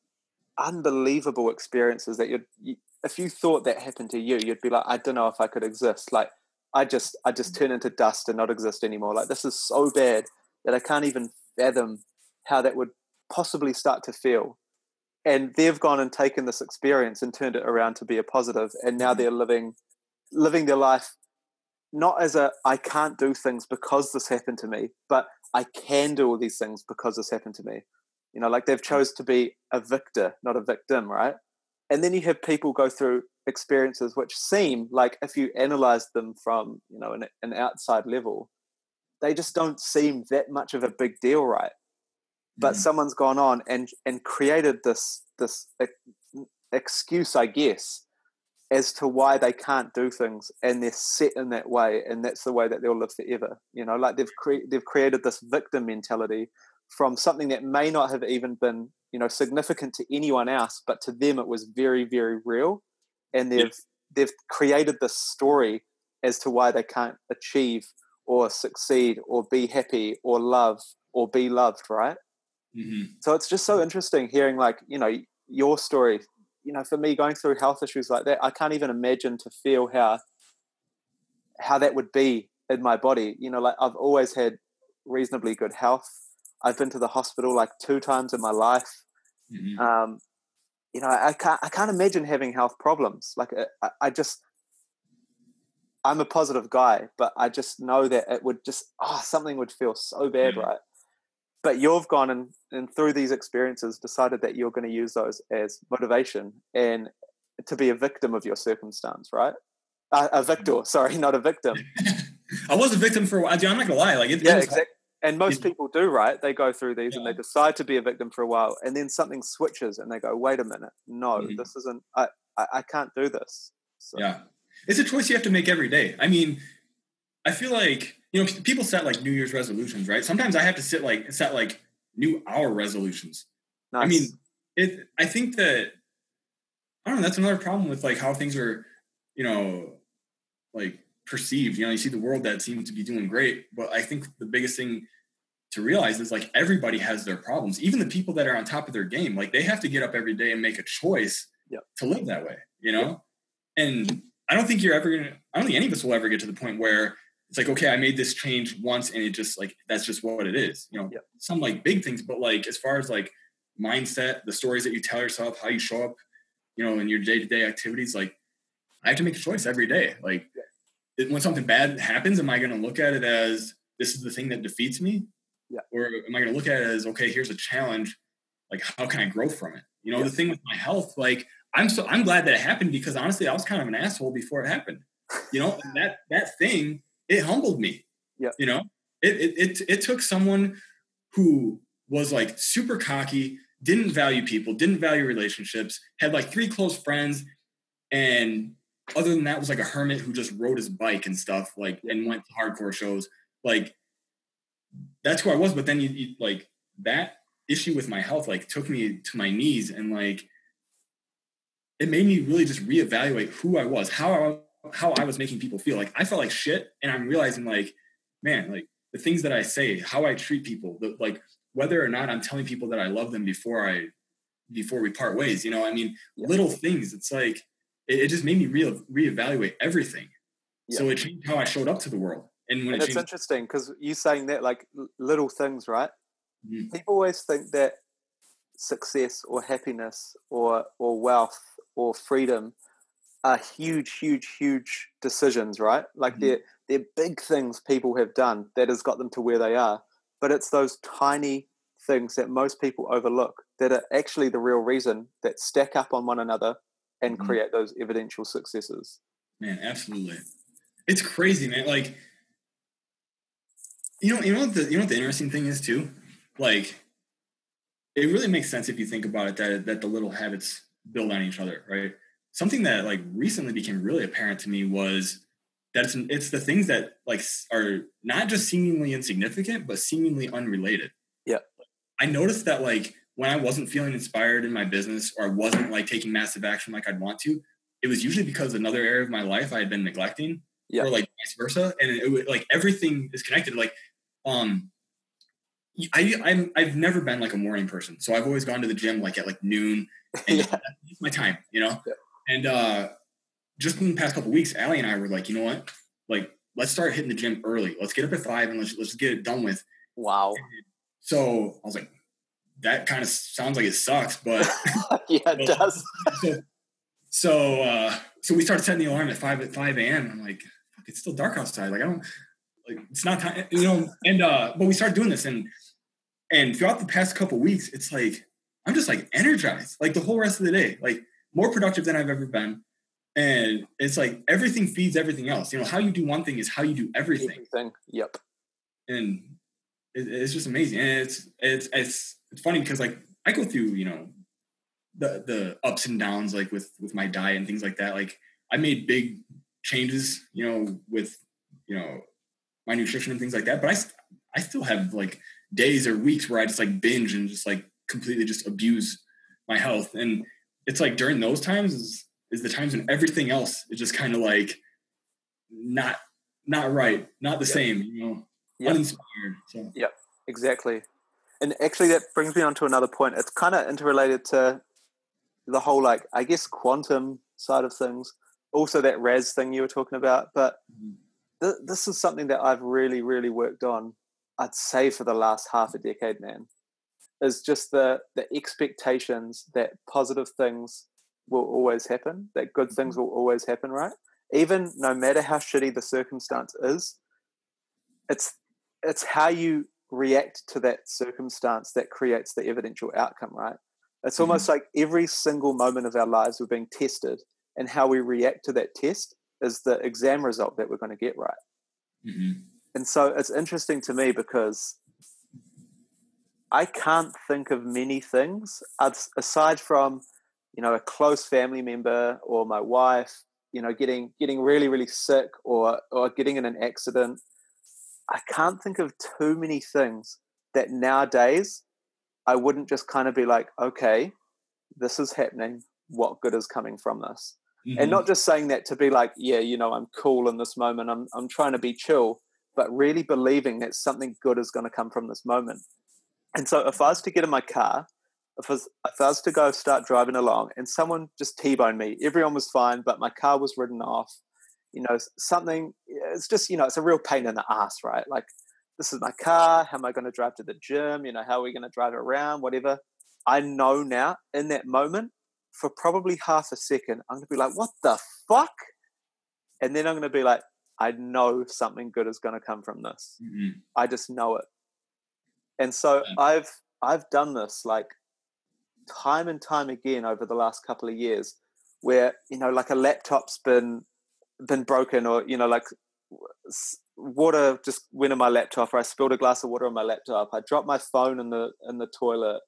unbelievable experiences that you'd you, if you thought that happened to you you'd be like i don't know if i could exist like i just i just turn into dust and not exist anymore like this is so bad that i can't even fathom how that would possibly start to feel. And they've gone and taken this experience and turned it around to be a positive and now mm-hmm. they're living living their life not as a i can't do things because this happened to me but i can do all these things because this happened to me. You know like they've mm. chose to be a victor not a victim right? And then you have people go through experiences which seem like if you analyze them from you know an, an outside level they just don't seem that much of a big deal right but mm-hmm. someone's gone on and and created this this excuse i guess as to why they can't do things and they're set in that way and that's the way that they'll live forever you know like they've cre- they've created this victim mentality from something that may not have even been you know significant to anyone else but to them it was very very real and they've yes. they've created this story as to why they can't achieve or succeed or be happy or love or be loved right mm-hmm. so it's just so interesting hearing like you know your story you know for me going through health issues like that i can't even imagine to feel how how that would be in my body you know like i've always had reasonably good health I've been to the hospital like two times in my life. Mm-hmm. Um, you know, I can't I can't imagine having health problems. Like uh, I, I just I'm a positive guy, but I just know that it would just oh something would feel so bad, mm-hmm. right? But you've gone and, and through these experiences decided that you're going to use those as motivation and to be a victim of your circumstance, right? Uh, a victor, mm-hmm. sorry, not a victim. I was a victim for a while. I'm not gonna lie. Like, it, yeah, exactly. And most people do, right? They go through these yeah. and they decide to be a victim for a while, and then something switches, and they go, "Wait a minute, no, mm-hmm. this isn't. I, I, I can't do this." So. Yeah, it's a choice you have to make every day. I mean, I feel like you know people set like New Year's resolutions, right? Sometimes I have to sit like set like new hour resolutions. Nice. I mean, it. I think that I don't know. That's another problem with like how things are, you know, like perceived. You know, you see the world that seems to be doing great, but I think the biggest thing to realize is like everybody has their problems. Even the people that are on top of their game, like they have to get up every day and make a choice yep. to live that way. You know, yep. and I don't think you're ever gonna. I don't think any of us will ever get to the point where it's like, okay, I made this change once, and it just like that's just what it is. You know, some like big things, but like as far as like mindset, the stories that you tell yourself, how you show up, you know, in your day to day activities, like I have to make a choice every day. Like when something bad happens, am I going to look at it as this is the thing that defeats me? Yeah. Or am I going to look at it as okay, here's a challenge. Like, how can I grow from it? You know, yeah. the thing with my health, like I'm so I'm glad that it happened because honestly, I was kind of an asshole before it happened. You know, that that thing it humbled me. Yeah. You know, it it it, it took someone who was like super cocky, didn't value people, didn't value relationships, had like three close friends, and other than that was like a hermit who just rode his bike and stuff like and went to hardcore shows like that's who i was but then you, you, like that issue with my health like took me to my knees and like it made me really just reevaluate who i was how i how i was making people feel like i felt like shit and i'm realizing like man like the things that i say how i treat people the, like whether or not i'm telling people that i love them before i before we part ways you know i mean little things it's like it, it just made me re reevaluate everything. Yeah. So it changed how I showed up to the world. And when and it it's changed- interesting because you saying that like little things, right? Mm-hmm. People always think that success or happiness or or wealth or freedom are huge, huge, huge decisions, right? Like mm-hmm. they're they're big things people have done that has got them to where they are. But it's those tiny things that most people overlook that are actually the real reason that stack up on one another and mm-hmm. create those evidential successes. Man, absolutely. It's crazy, man. Like, you know, you know what the you know what the interesting thing is too? Like, it really makes sense if you think about it that that the little habits build on each other, right? Something that like recently became really apparent to me was that it's it's the things that like are not just seemingly insignificant but seemingly unrelated. Yeah. I noticed that like when I wasn't feeling inspired in my business or I wasn't like taking massive action like I'd want to, it was usually because another area of my life I had been neglecting yeah. or like vice versa. And it, it like everything is connected. Like, um, I I'm I've never been like a morning person, so I've always gone to the gym like at like noon. And Yeah. that's my time, you know. Yeah. And uh, just in the past couple weeks, Allie and I were like, you know what, like let's start hitting the gym early. Let's get up at five and let's let's get it done with. Wow. So I was like, that kind of sounds like it sucks, but yeah, it does. so so uh so we started setting the alarm at five at five a.m. I'm like, it's still dark outside. Like I don't like it's not time, you know. And uh, but we started doing this, and and throughout the past couple weeks, it's like I'm just like energized, like the whole rest of the day, like more productive than I've ever been. And it's like everything feeds everything else. You know, how you do one thing is how you do everything Everything. Yep. and it, it's just amazing. And it's it's it's it's funny because like I go through you know the the ups and downs like with with my diet and things like that. Like I made big changes, you know, with you know my nutrition and things like that. But I st- I still have like days or weeks where I just like binge and just like completely just abuse my health. And it's like during those times is is the times when everything else is just kind of like not not right, not the same, you know, Yep. uninspired. So Exactly. And actually, that brings me on to another point. It's kind of interrelated to the whole, like, I guess, quantum side of things. Also, that RAS thing you were talking about. But Mhm. th- this is something that I've really, really worked on, I'd say, for the last half a decade, man. Is just the, the expectations that positive things will always happen, that good things will always happen, right? Even no matter how shitty the circumstance is, it's it's how you react to that circumstance that creates the evidential outcome, right? It's almost like every single moment of our lives we're being tested, and how we react to that test is the exam result that we're going to get right. Mhm. And so it's interesting to me because I can't think of many things aside from, you know, a close family member or my wife, you know, getting getting really really sick or or getting in an accident. I can't think of too many things that nowadays I wouldn't just kind of be like, okay, this is happening. What good is coming from this? Mhm. and not just saying that to be like yeah you know i'm cool in this moment i'm, I'm trying to be chill but really believing that something good is going to come from this moment and so if i was to get in my car if I, was, if I was to go start driving along and someone just t-boned me everyone was fine but my car was ridden off you know something it's just you know it's a real pain in the ass right like this is my car how am i going to drive to the gym you know how are we going to drive it around whatever i know now in that moment for probably half a second, I'm going to be like, what the fuck? And then I'm going to be like, I know something good is going to come from this. Mhm. I just know it. And so I've I've done this like time and time again over the last couple of years where you know like a laptop's been been broken or you know like water just went in my laptop or I spilled a glass of water on my laptop. I dropped my phone in the in the toilet.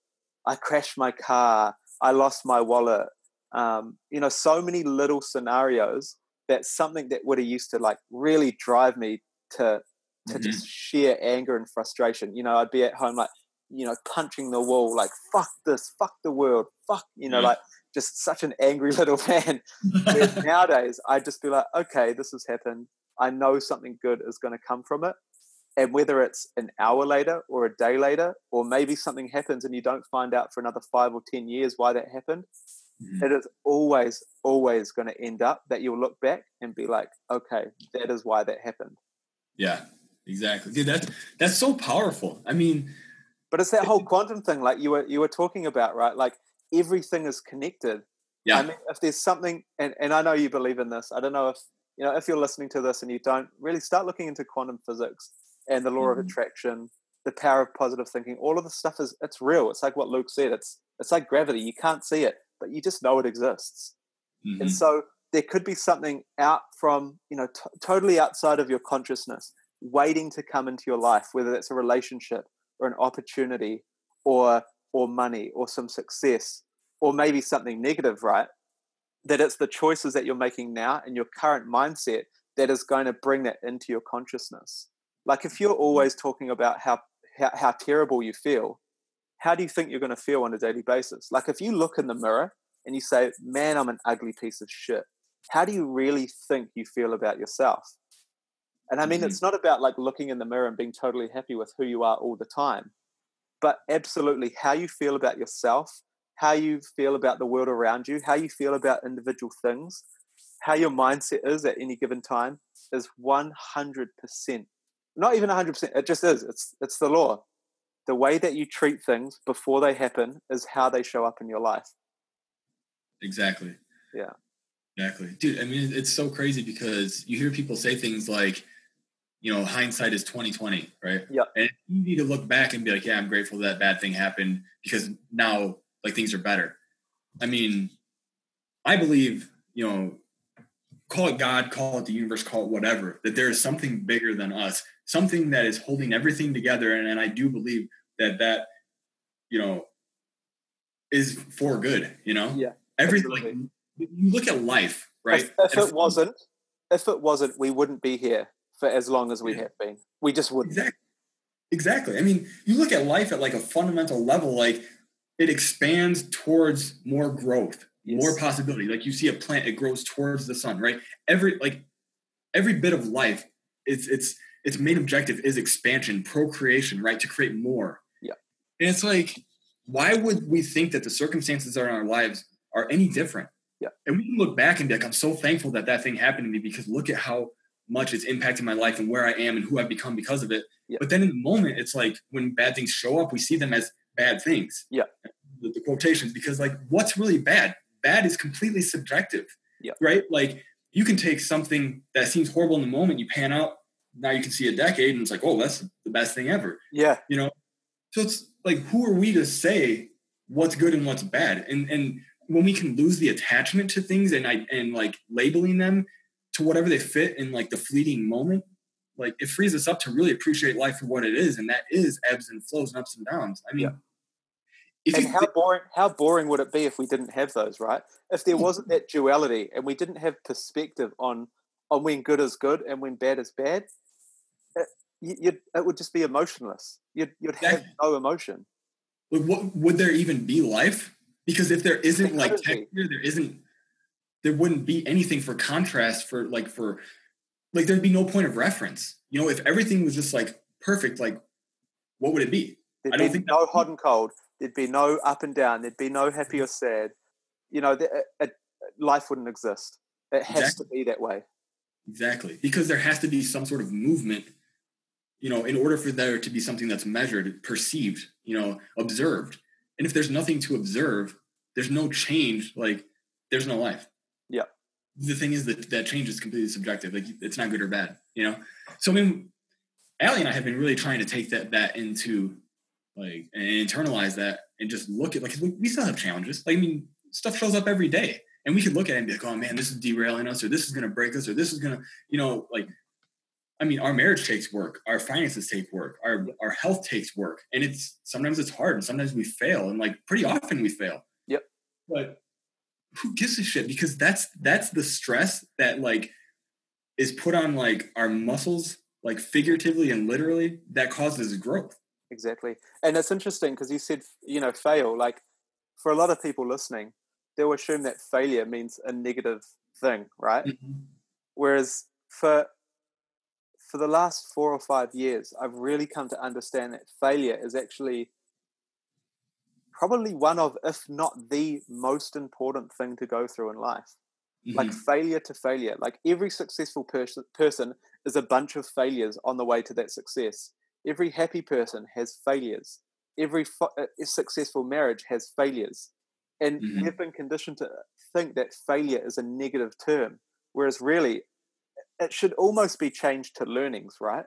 I crashed my car. I lost my wallet. Um, you know so many little scenarios that something that would have used to like really drive me to to Mhm. just sheer anger and frustration. You know, I'd be at home like, you know, punching the wall, like, fuck this, fuck the world, fuck, you know, Yeah. like just such an angry little man. Nowadays, I'd just be like, okay, this has happened. I know something good is going to come from it. And whether it's an hour later or a day later, or maybe something happens and you don't find out for another five or 10 years why that happened, Mhm. it is always, always going to end up that you'll look back and be like, okay, that is why that happened. yeah, exactly. Dude, that's that's so powerful. I mean, But it's that whole quantum thing, like you were you were talking about, right? Like everything is connected. yeah, I mean, if there's something, and, and I know you believe in this. I don't know if you know if you're listening to this and you don't really start looking into quantum physics and the law Mhm. of attraction, the power of positive thinking. All of the stuff is it's real. It's like what Luke said. It's it's like gravity. You can't see it, but you just know it exists. Mhm. And so there could be something out from, you know, t- totally outside of your consciousness, waiting to come into your life, whether that's a relationship or an opportunity or or money or some success or maybe something negative, right? That it's the choices that you're making now and your current mindset that is going to bring that into your consciousness. Like if you're mm-hmm. always talking about how how, how terrible you feel, how do you think you're going to feel on a daily basis? Like if you look in the mirror and you say, man, I'm an ugly piece of shit. How do you really think you feel about yourself? And I mean, Mhm. it's not about like looking in the mirror and being totally happy with who you are all the time. but absolutely how you feel about yourself, how you feel about the world around you, how you feel about individual things, how your mindset is at any given time is 100%. Not even 100%, it just is. It's it's the law. The way that you treat things before they happen is how they show up in your life. Exactly. Yeah. Exactly. Dude, I mean it's so crazy because you hear people say things like you know, hindsight is 2020, right? Yeah. And it's easy to look back and be like, yeah, I'm grateful that bad thing happened because now like things are better. I mean, I believe, you know, call it God, call it the universe, call it whatever, that there is something bigger than us, something that is holding everything together. And, and I do believe that that, you know, is for good, you know? Yeah. Everything, like, you look at life, right? If, if it wasn't, if it wasn't, we wouldn't be here for as long as we yeah. have been. We just wouldn't. Exactly. Exactly. I mean, you look at life at like a fundamental level, like it expands towards more growth, yes. more possibility. Like you see a plant, it grows towards the sun, right? Every like every bit of life, it's it's its main objective is expansion, procreation, right? To create more. Yeah. And it's like, why would we think that the circumstances that are in our lives are any different? Yeah. And we can look back and be like, I'm so thankful that that thing happened to me because look at how much it's impacted my life and where I am and who I've become because of it. Yeah. But then in the moment, it's like when bad things show up, we see them as bad things. Yeah. The, the quotations, because like what's really bad? Bad is completely subjective. Yeah. Right? Like you can take something that seems horrible in the moment, you pan out, now you can see a decade and it's like, oh, that's the best thing ever. Yeah. You know? So it's like, who are we to say what's good and what's bad? And and when we can lose the attachment to things and I and like labeling them to whatever they fit in like the fleeting moment, like it frees us up to really appreciate life for what it is, and that is ebbs and flows and ups and downs. I mean, yeah. and how th- boring how boring would it be if we didn't have those, right? If there wasn't that duality and we didn't have perspective on on when good is good and when bad is bad, uh, it, you'd, it would just be emotionless. You'd you'd have no emotion. what would there even be life? Because if there isn't like texture, there isn't there wouldn't be anything for contrast for like for like there'd be no point of reference. You know, if everything was just like perfect, like what would it be? There'd I don't think no hot and cold. There'd be no up and down. There'd be no happy or sad. You know, the, it, life wouldn't exist. It has exactly. to be that way. Exactly, because there has to be some sort of movement. You know, in order for there to be something that's measured, perceived, you know, observed. And if there's nothing to observe, there's no change. Like, there's no life the thing is that that change is completely subjective. Like it's not good or bad, you know? So I mean, Allie and I have been really trying to take that, that into like, and internalize that and just look at like, we still have challenges. Like, I mean, stuff shows up every day and we could look at it and be like, oh man, this is derailing us or this is going to break us or this is going to, you know, like, I mean, our marriage takes work, our finances take work, our, our health takes work. And it's, sometimes it's hard and sometimes we fail and like pretty often we fail. Yep. But who gives a shit? Because that's that's the stress that like is put on like our muscles, like figuratively and literally, that causes growth. Exactly, and it's interesting because you said you know fail. Like for a lot of people listening, they'll assume that failure means a negative thing, right? Mm-hmm. Whereas for for the last four or five years, I've really come to understand that failure is actually probably one of, if not the most important thing to go through in life. Mm-hmm. Like failure to failure. Like every successful person person is a bunch of failures on the way to that success. Every happy person has failures. Every fo- uh, successful marriage has failures. And mm-hmm. we've been conditioned to think that failure is a negative term, whereas really it should almost be changed to learnings, right?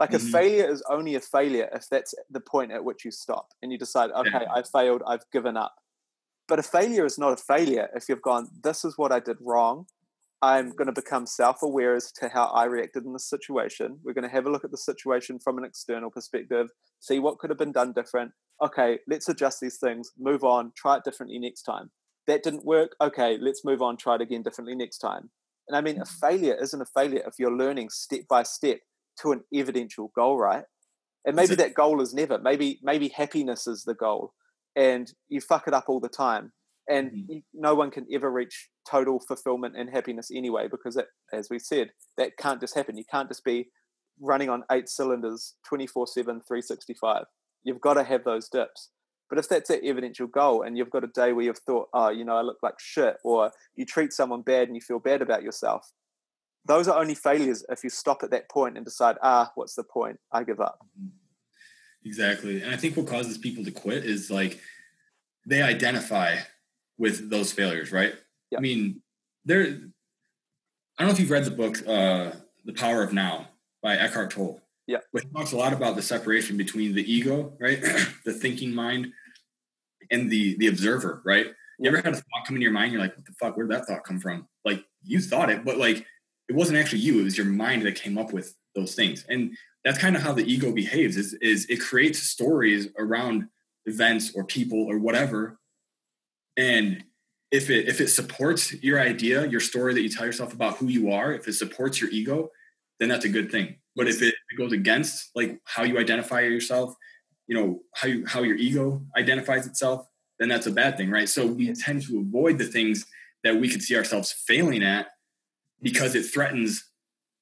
Like mm-hmm. a failure is only a failure if that's the point at which you stop and you decide, okay, yeah. I failed, I've given up. But a failure is not a failure if you've gone, this is what I did wrong. I'm going to become self aware as to how I reacted in this situation. We're going to have a look at the situation from an external perspective, see what could have been done different. Okay, let's adjust these things, move on, try it differently next time. That didn't work. Okay, let's move on, try it again differently next time. And I mean, a mm-hmm. failure isn't a failure if you're learning step by step to an evidential goal, right? And maybe that goal is never. Maybe maybe happiness is the goal, and you fuck it up all the time, and mm-hmm. no one can ever reach total fulfillment and happiness anyway, because it, as we said, that can't just happen. You can't just be running on eight cylinders 24 7 365 You've got to have those dips. But if that's that evidential goal and you've got a day where you've thought, oh, you know, I look like shit, or you treat someone bad and you feel bad about yourself, those are only failures if you stop at that point and decide, ah, what's the point? I give up. Mm-hmm. Exactly. And I think what causes people to quit is like they identify with those failures, right? Yep. I mean, there, I don't know if you've read the book, uh, The Power of Now by Eckhart Tolle. Yeah. Which talks a lot about the separation between the ego, right? the thinking mind and the the observer, right? You ever had a thought come into your mind? You're like, what the fuck? Where did that thought come from? Like you thought it, but like it wasn't actually you. It was your mind that came up with those things. And that's kind of how the ego behaves is, is it creates stories around events or people or whatever. And if it if it supports your idea, your story that you tell yourself about who you are, if it supports your ego, then that's a good thing. But if it, it goes against like how you identify yourself, you know, how you how your ego identifies itself, then that's a bad thing, right? So we tend to avoid the things that we could see ourselves failing at because it threatens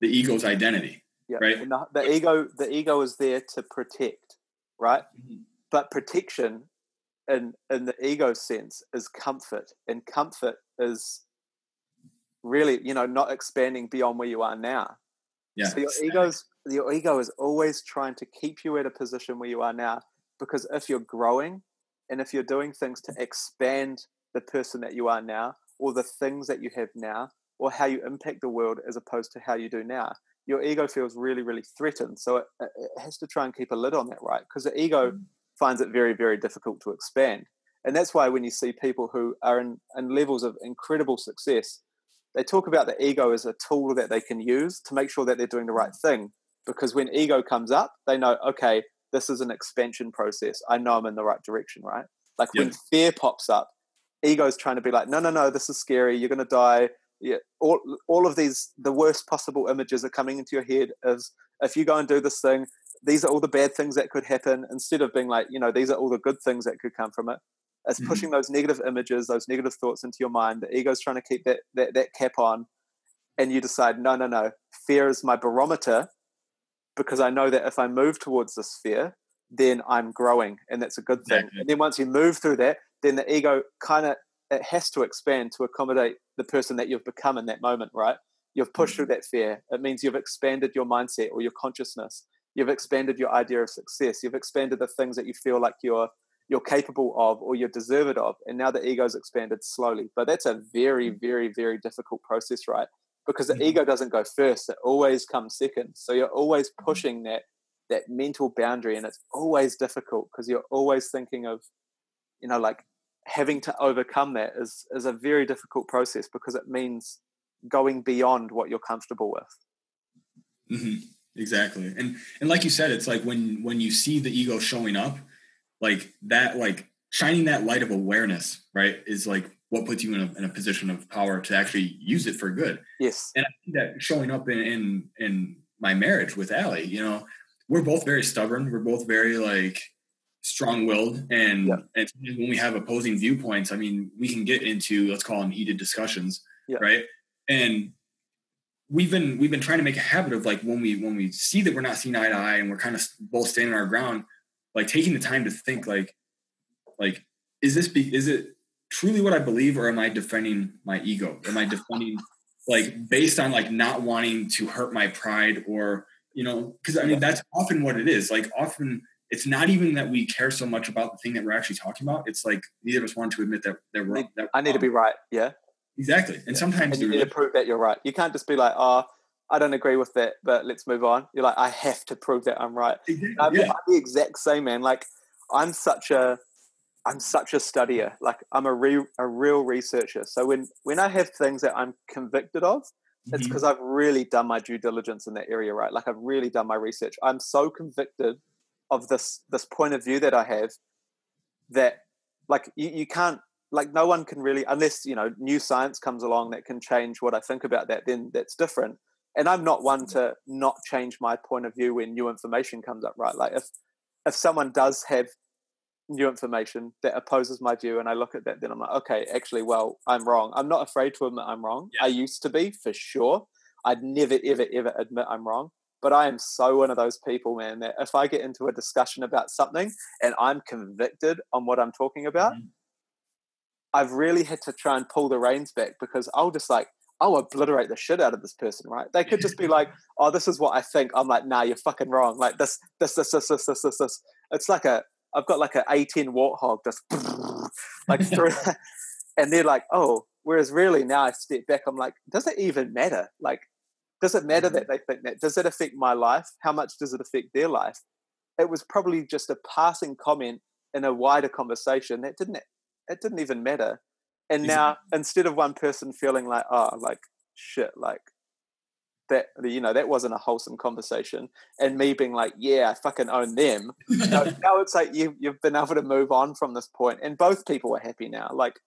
the ego's identity. Yeah. Right. The, the, ego, the ego is there to protect, right? Mm-hmm. But protection, in in the ego sense, is comfort, and comfort is really, you know, not expanding beyond where you are now. Yeah. So your ego's your ego is always trying to keep you at a position where you are now, because if you're growing, and if you're doing things to expand the person that you are now, or the things that you have now, or how you impact the world as opposed to how you do now, your ego feels really, really threatened. So it, it has to try and keep a lid on that, right? Because the ego mm. finds it very, very difficult to expand. And that's why when you see people who are in, in levels of incredible success, they talk about the ego as a tool that they can use to make sure that they're doing the right thing. Because when ego comes up, they know, okay, this is an expansion process. I know I'm in the right direction, right? Like yeah. when fear pops up, ego's trying to be like, no, no, no, this is scary. You're going to die yeah, all all of these the worst possible images are coming into your head as if you go and do this thing, these are all the bad things that could happen. Instead of being like, you know, these are all the good things that could come from it. It's mm-hmm. pushing those negative images, those negative thoughts into your mind. The ego's trying to keep that that that cap on, and you decide, no, no, no, fear is my barometer, because I know that if I move towards this fear, then I'm growing, and that's a good thing. Exactly. And then once you move through that, then the ego kind of it has to expand to accommodate the person that you've become in that moment, right? You've pushed mm-hmm. through that fear. It means you've expanded your mindset or your consciousness. You've expanded your idea of success. You've expanded the things that you feel like you're you're capable of or you're deserved of. And now the ego's expanded slowly. But that's a very, mm. very, very difficult process, right? Because the mm-hmm. ego doesn't go first. It always comes second. So you're always mm-hmm. pushing that that mental boundary and it's always difficult because you're always thinking of, you know, like having to overcome that is is a very difficult process because it means going beyond what you're comfortable with. Mm-hmm. Exactly, and and like you said, it's like when when you see the ego showing up, like that, like shining that light of awareness, right, is like what puts you in a, in a position of power to actually use it for good. Yes, and I think that showing up in in in my marriage with Allie, you know, we're both very stubborn. We're both very like strong-willed and, yeah. and when we have opposing viewpoints i mean we can get into let's call them heated discussions yeah. right and we've been we've been trying to make a habit of like when we when we see that we're not seeing eye to eye and we're kind of both standing our ground like taking the time to think like like is this be is it truly what i believe or am i defending my ego am i defending like based on like not wanting to hurt my pride or you know because i mean that's often what it is like often it's not even that we care so much about the thing that we're actually talking about. It's like neither of us want to admit that they're wrong. That I need to be right. Yeah. Exactly. And yeah. sometimes and you need to prove that you're right. You can't just be like, oh, I don't agree with that, but let's move on. You're like, I have to prove that I'm right. Exactly. I'm, yeah. I'm the exact same, man. Like, I'm such a, I'm such a studier. Like, I'm a real, a real researcher. So when when I have things that I'm convicted of, it's because mm-hmm. I've really done my due diligence in that area, right? Like, I've really done my research. I'm so convicted of this this point of view that I have that like you, you can't like no one can really unless you know new science comes along that can change what I think about that then that's different. And I'm not one to not change my point of view when new information comes up right? Like if if someone does have new information that opposes my view and I look at that then I'm like okay actually well I'm wrong. I'm not afraid to admit I'm wrong. Yeah. I used to be for sure. I'd never ever ever admit I'm wrong But I am so one of those people, man, that if I get into a discussion about something and I'm convicted on what I'm talking about, mm-hmm. I've really had to try and pull the reins back because I'll just like, I'll obliterate the shit out of this person, right? They could just be like, oh, this is what I think. I'm like, nah, you're fucking wrong. Like this, this, this, this, this, this, this, this. It's like a, I've got like an A10 warthog just like through, and they're like, oh, whereas really now I step back, I'm like, does it even matter? Like, does it matter that mm-hmm. they think that? Does it affect my life? How much does it affect their life? It was probably just a passing comment in a wider conversation that didn't, it didn't even matter. And now instead of one person feeling like, oh, like shit, like that you know that wasn't a wholesome conversation and me being like yeah i fucking own them now, now it's like you, you've been able to move on from this point and both people are happy now like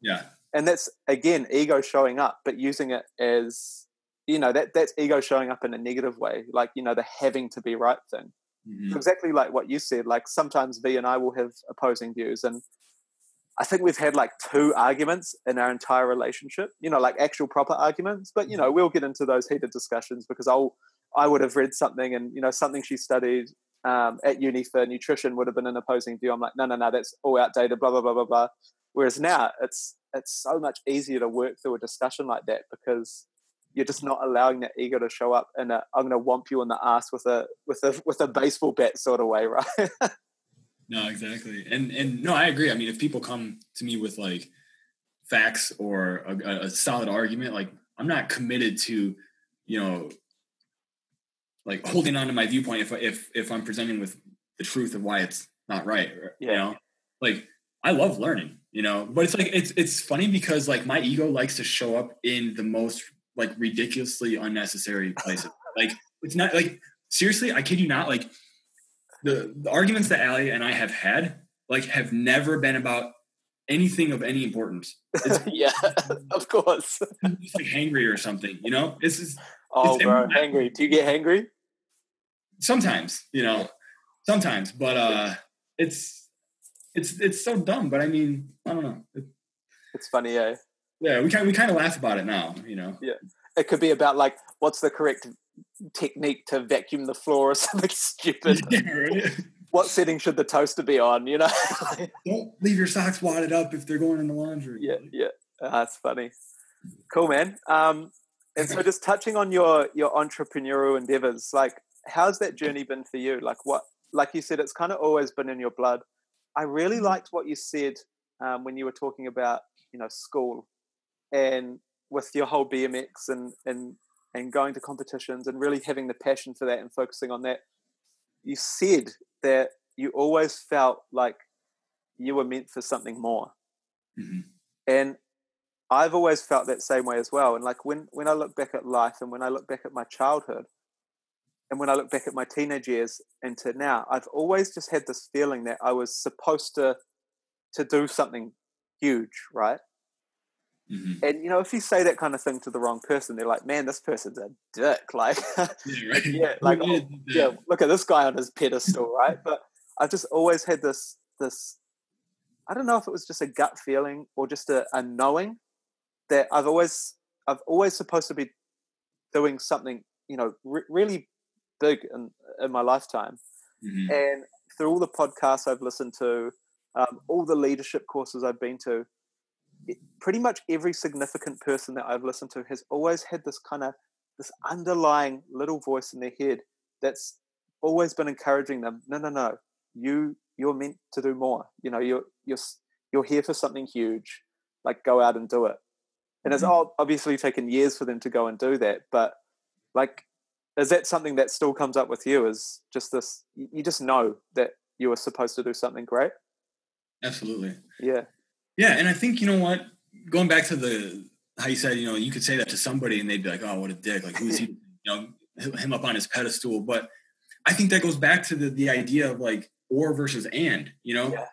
yeah and that's again ego showing up but using it as you know that that's ego showing up in a negative way like you know the having to be right thing mm-hmm. exactly like what you said like sometimes v and i will have opposing views and I think we've had like two arguments in our entire relationship, you know, like actual proper arguments. But, you know, mm-hmm. we'll get into those heated discussions because I'll, I would have read something and, you know, something she studied um, at uni for nutrition would have been an opposing view. I'm like, no, no, no, that's all outdated, blah, blah, blah, blah, blah. Whereas now it's, it's so much easier to work through a discussion like that because you're just not allowing that ego to show up and uh, i am going to whomp you in the ass with a with a with a baseball bat sort of way, right? No, exactly. And and no, I agree. I mean, if people come to me with like facts or a, a solid argument, like I'm not committed to, you know, like holding on to my viewpoint if if if I'm presenting with the truth of why it's not right. Yeah. You know, like I love learning, you know, but it's like it's it's funny because like my ego likes to show up in the most like ridiculously unnecessary places. like it's not like seriously, I kid you not, like the, the arguments that Ali and I have had like have never been about anything of any importance. yeah, of course. It's like hangry or something, you know. This is oh, it's, bro, hangry. Do you get hangry? Sometimes, you know, sometimes, but uh, it's it's it's so dumb. But I mean, I don't know. It, it's funny, yeah. Yeah, we kind we kind of laugh about it now, you know. Yeah, it could be about like what's the correct technique to vacuum the floor or something stupid. Yeah, what setting should the toaster be on? You know, don't leave your socks wadded up if they're going in the laundry. Yeah, yeah, uh, that's funny. Cool, man. Um, and so, just touching on your your entrepreneurial endeavors, like, how's that journey been for you? Like, what, like you said, it's kind of always been in your blood. I really mm-hmm. liked what you said um, when you were talking about, you know, school and with your whole BMX and and and going to competitions and really having the passion for that and focusing on that. You said that you always felt like you were meant for something more. Mm-hmm. And I've always felt that same way as well. And like when when I look back at life and when I look back at my childhood and when I look back at my teenage years and to now, I've always just had this feeling that I was supposed to to do something huge, right? Mm-hmm. And you know, if you say that kind of thing to the wrong person, they're like, "Man, this person's a dick." Like, yeah, right? yeah like, oh, yeah, look at this guy on his pedestal, right? But I've just always had this, this. I don't know if it was just a gut feeling or just a, a knowing that I've always, I've always supposed to be doing something, you know, re- really big in in my lifetime. Mm-hmm. And through all the podcasts I've listened to, um, all the leadership courses I've been to, pretty much every significant person that I've listened to has always had this kind of this underlying little voice in their head that's always been encouraging them. No, no, no. You you're meant to do more. You know, you're you're you're here for something huge. Like go out and do it. And it's mm-hmm. obviously taken years for them to go and do that. But like, is that something that still comes up with you? Is just this? You just know that you were supposed to do something great. Absolutely. Yeah. Yeah, and I think you know what, going back to the how you said, you know, you could say that to somebody and they'd be like, "Oh, what a dick!" Like, who's he? You know, him up on his pedestal. But I think that goes back to the the idea of like or versus and. You know, yeah.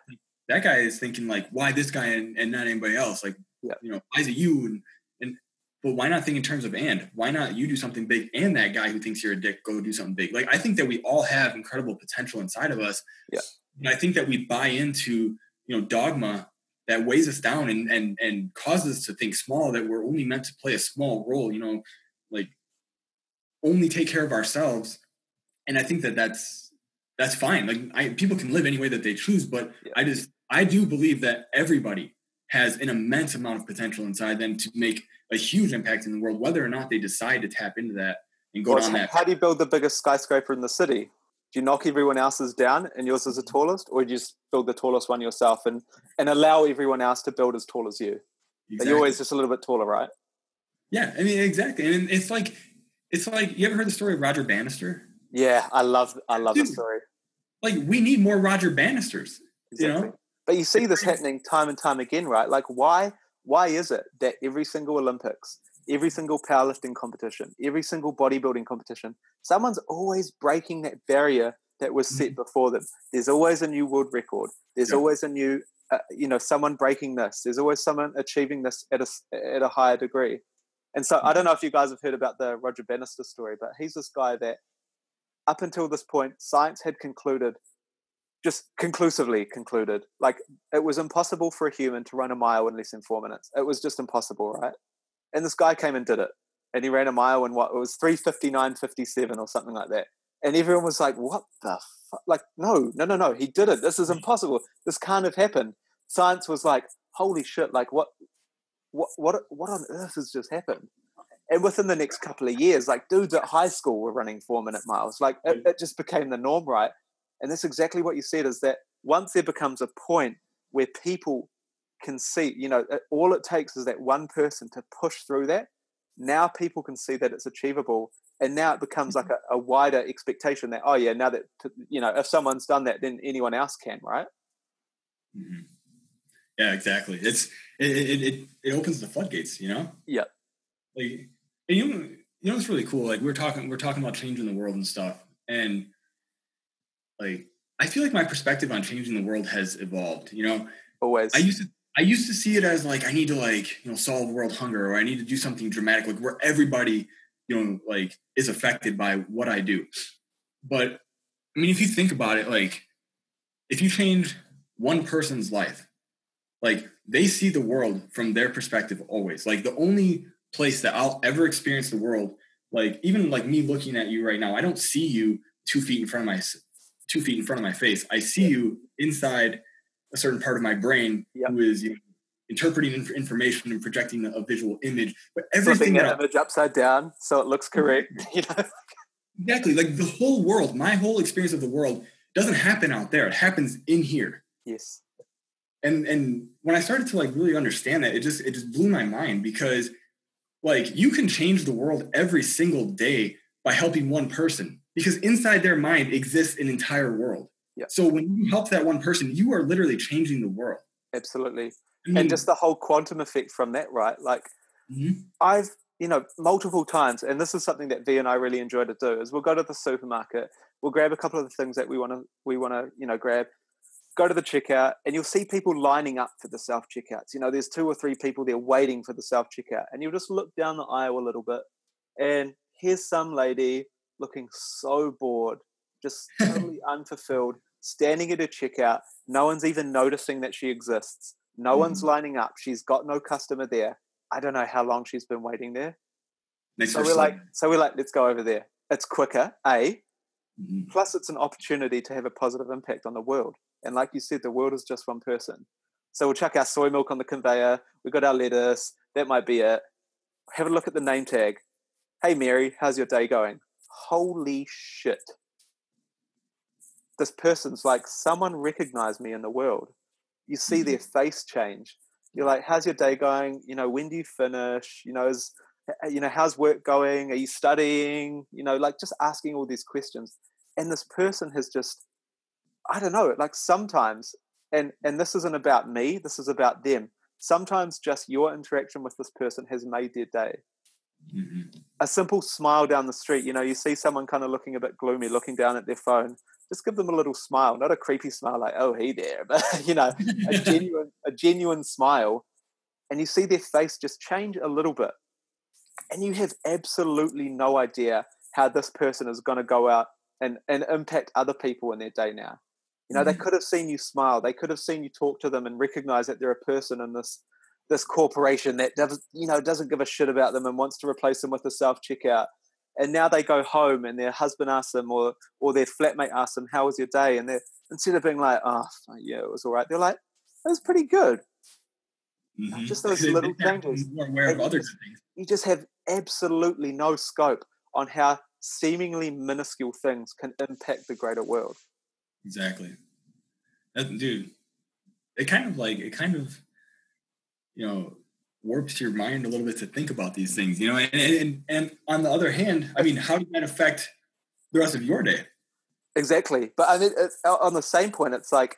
that guy is thinking like, why this guy and, and not anybody else? Like, yeah. you know, why is it you? And and but why not think in terms of and? Why not you do something big and that guy who thinks you're a dick go do something big? Like, I think that we all have incredible potential inside of us. Yeah. And I think that we buy into you know dogma that weighs us down and and and causes us to think small that we're only meant to play a small role you know like only take care of ourselves and I think that that's that's fine. Like I, people can live any way that they choose, but Yeah. I just I do believe that everybody has an immense amount of potential inside them to make a huge impact in the world, whether or not they decide to tap into that and go Well, down that. how do you build the biggest skyscraper in the city? Do you knock everyone else's down and yours is the mm-hmm. tallest, or do you just build the tallest one yourself and and allow everyone else to build as tall as you? But Exactly. you're always just a little bit taller, right? Yeah, I mean exactly, I and it's like it's like you ever heard the story of Roger Bannister? Yeah, I love I love the story. Like we need more Roger Bannisters. You know? But you see this happening time and time again, right? Like why why is it that every single Olympics, every single powerlifting competition, every single bodybuilding competition, someone's always breaking that barrier that was set before them. There's always a new world record. There's Yeah. always a new uh, you know someone breaking this. There's always someone achieving this at a at a higher degree. And so I don't know if you guys have heard about the Roger Bannister story, but he's this guy that up until this point science had concluded just conclusively concluded like it was impossible for a human to run a mile in less than four minutes. It was just impossible, right? And this guy came and did it. And he ran a mile in what it was 359.57 or something like that. And everyone was like, what the fuck? Like, no, no, no, no. He did it. This is impossible. This can't have happened. Science was like, holy shit, like what what what what on earth has just happened? And within the next couple of years, like dudes at high school were running four minute miles. Like it, it just became the norm, right? And that's exactly what you said is that once there becomes a point where people can see, you know, all it takes is that one person to push through that. Now people can see that it's achievable. And now it becomes like a, a wider expectation that, oh, yeah, now that, you know, if someone's done that, then anyone else can, right? Mhm. Yeah, exactly. It's it, it it it opens the floodgates, you know. Yeah. Like, and you you know, it's really cool. Like we're talking, we're talking about changing the world and stuff, and like I feel like my perspective on changing the world has evolved. You know, Always. I used to I used to see it as like I need to like you know solve world hunger or I need to do something dramatic, like where everybody you know like is affected by what I do. But I mean, if you think about it, like if you change one person's life, like they see the world from their perspective always. Like the only place that I'll ever experience the world, like even like me looking at you right now, I don't see you two feet in front of my two feet in front of my face. I see you inside a certain part of my brain Yep. who is you know, interpreting inf- information and projecting a visual image. But everything that image upside down so it looks correct. You know, exactly like the whole world, my whole experience of the world doesn't happen out there. It happens in here. yes, and and when I started to like really understand that, it just it just blew my mind because like you can change the world every single day by helping one person because inside their mind exists an entire world. Yeah. So when you help that one person, you are literally changing the world. absolutely. I mean, and just the whole quantum effect from that, right? Like Mhm. I've, you know, multiple times, and this is something that V and I really enjoy to do, is we'll go to the supermarket, we'll grab a couple of the things that we want to, we want to, you know, grab, go to the checkout, and you'll see people lining up for the self checkouts. You know, there's two or three people there waiting for the self checkout, and you'll just look down the aisle a little bit, and here's some lady looking so bored, just totally unfulfilled, standing at a checkout. No one's even noticing that she exists. No one's lining up. She's got no customer there. I don't know how long she's been waiting there. So we're like, so we're like, let's go over there. It's quicker, a. Mhm. Plus, it's an opportunity to have a positive impact on the world. And like you said, the world is just one person. So we'll chuck our soy milk on the conveyor. We've got our lettuce. That might be it. Have a look at the name tag. Hey, Mary, how's your day going? Holy shit. This person's like, someone recognized me in the world. You see their face change. You're like, how's your day going? You know, when do you finish? You know, is, you know, how's work going? Are you studying? You know, like just asking all these questions. And this person has just, I don't know, like sometimes, and and this isn't about me, this is about them. Sometimes just your interaction with this person has made their day. Mhm. A simple smile down the street, you know, you see someone kind of looking a bit gloomy, looking down at their phone. Just give them a little smile, not a creepy smile like, oh, hey there, but you know, a genuine, a genuine smile, and you see their face just change a little bit, and you have absolutely no idea how this person is going to go out and and impact other people in their day now. You know, they Mhm. could have seen you smile, they could have seen you talk to them and recognize that they're a person in this this corporation that doesn't you know doesn't give a shit about them and wants to replace them with a self checkout. And now they go home and their husband asks them or or their flatmate asks them how was your day and they instead of being like oh yeah it was all right they're like it was pretty good Mhm. just those They- little they have to be changes. More aware of other just- things. you just have absolutely no scope on how seemingly minuscule things can impact the greater world Exactly. That, dude, it kind of like it kind of, you know, warps your mind a little bit to think about these things, you know. And and and on the other hand, I mean, how does that affect the rest of your day? Exactly. But I mean, it's, uh, on the same point, it's like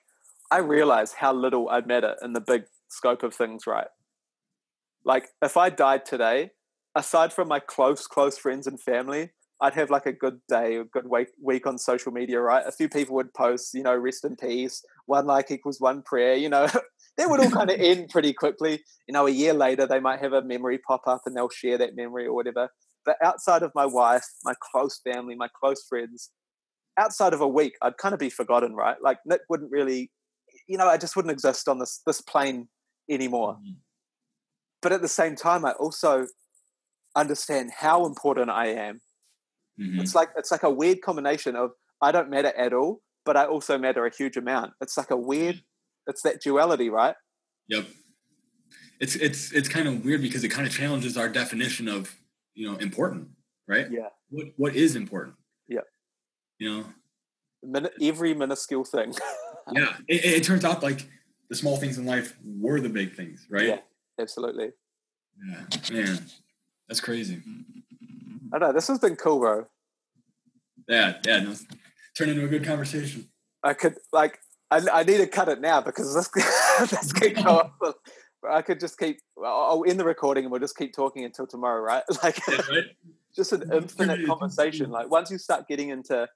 I realize how little I matter in the big scope of things, right? Like, if I died today, aside from my close, close friends and family, I'd have like a good day, a good week, week on social media, right? A few people would post, you know, rest in peace, one like equals one prayer, you know. that would all kind of end pretty quickly. You know, a year later, they might have a memory pop up and they'll share that memory or whatever. But outside of my wife, my close family, my close friends, outside of a week, I'd kind of be forgotten, right? Like Nick wouldn't really, you know, I just wouldn't exist on this this plane anymore. Mhm. But at the same time, I also understand how important I am. Mhm. It's like it's like a weird combination of I don't matter at all, but I also matter a huge amount. It's like a weird, it's that duality, right? Yep. It's it's it's kind of weird because it kind of challenges our definition of you know important, right? Yeah. What what is important? Yeah. You know, Min- every minuscule thing. yeah. It, it turns out like the small things in life were the big things, right? Yeah. Absolutely. Yeah. Man, that's crazy. I know this has been cool, bro. Yeah, yeah. No, turn into a good conversation. I could like I, I need to cut it now because this this keep going. I could just keep. I'll end the recording and we'll just keep talking until tomorrow, right? Like Yeah, right? just an infinite conversation. Like once you start getting into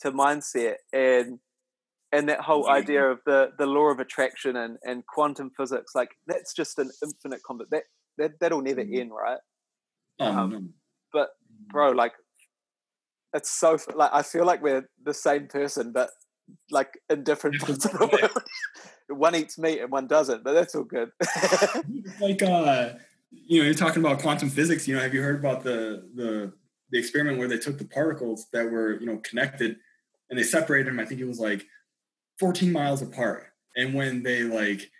to mindset and and that whole idea of the the law of attraction and and quantum physics, like that's just an infinite conver That that that'll never Mhm. end, right, Um, Um, but bro? Like it's so like I feel like we're the same person, but like in different parts of the world. one eats meat and one doesn't, but that's all good. Like uh you know you're talking about quantum physics you know have you heard about the the the experiment where they took the particles that were you know connected and they separated them i think it was like 14 miles apart and when they like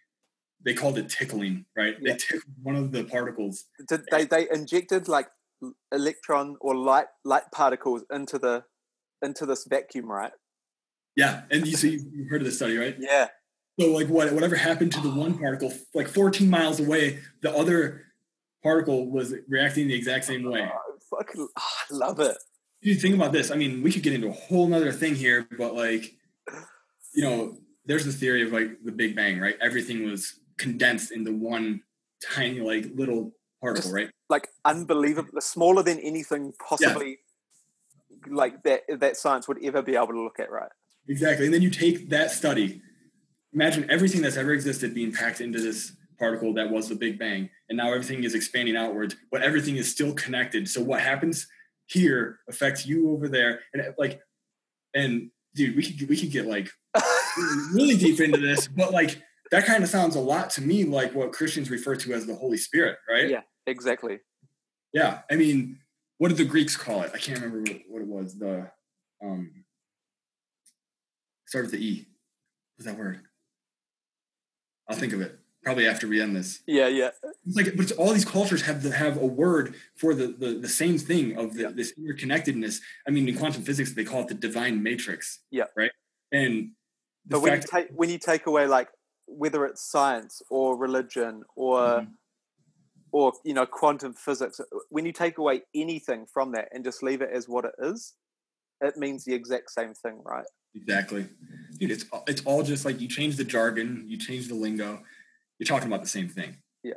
they called it tickling right Yeah. they tickled one of the particles Did they they injected like electron or light light particles into the into this vacuum, right? yeah and you so you you've heard of this study right Yeah. so like what whatever happened to the one particle like 14 miles away the other particle was reacting the exact same way Oh, fucking, oh, I love it. you think about this, I mean, we could get into a whole nother thing here, but like, you know, there's the theory of like the Big Bang, right? Everything was condensed into one tiny, like little particle, right? Like unbelievable, smaller than anything possibly like that that science would ever be able to look at, right? Exactly. And then you take that study, imagine everything that's ever existed being packed into this particle that was the Big Bang, and now everything is expanding outwards, but everything is still connected. So what happens here affects you over there, and like, and dude, we could we could get like really deep into this, but like that kind of sounds a lot to me like what Christians refer to as the Holy Spirit, right? Yeah. exactly. Yeah. I mean, what did the Greeks call it? I can't remember what, it was. The um started with the E. What's that word? I'll think of it. Probably after we end this. Yeah, yeah. It's like, but it's, all these cultures have the, have a word for the the, the same thing of the, Yeah. this interconnectedness. I mean, in quantum physics, they call it the divine matrix. Yeah. Right. And the But when you take when you take away like whether it's science or religion or Mhm. or you know quantum physics, when you take away anything from that and just leave it as what it is, it means the exact same thing, right? Exactly. Dude, it's it's all just like you change the jargon, you change the lingo, you're talking about the same thing. Yeah.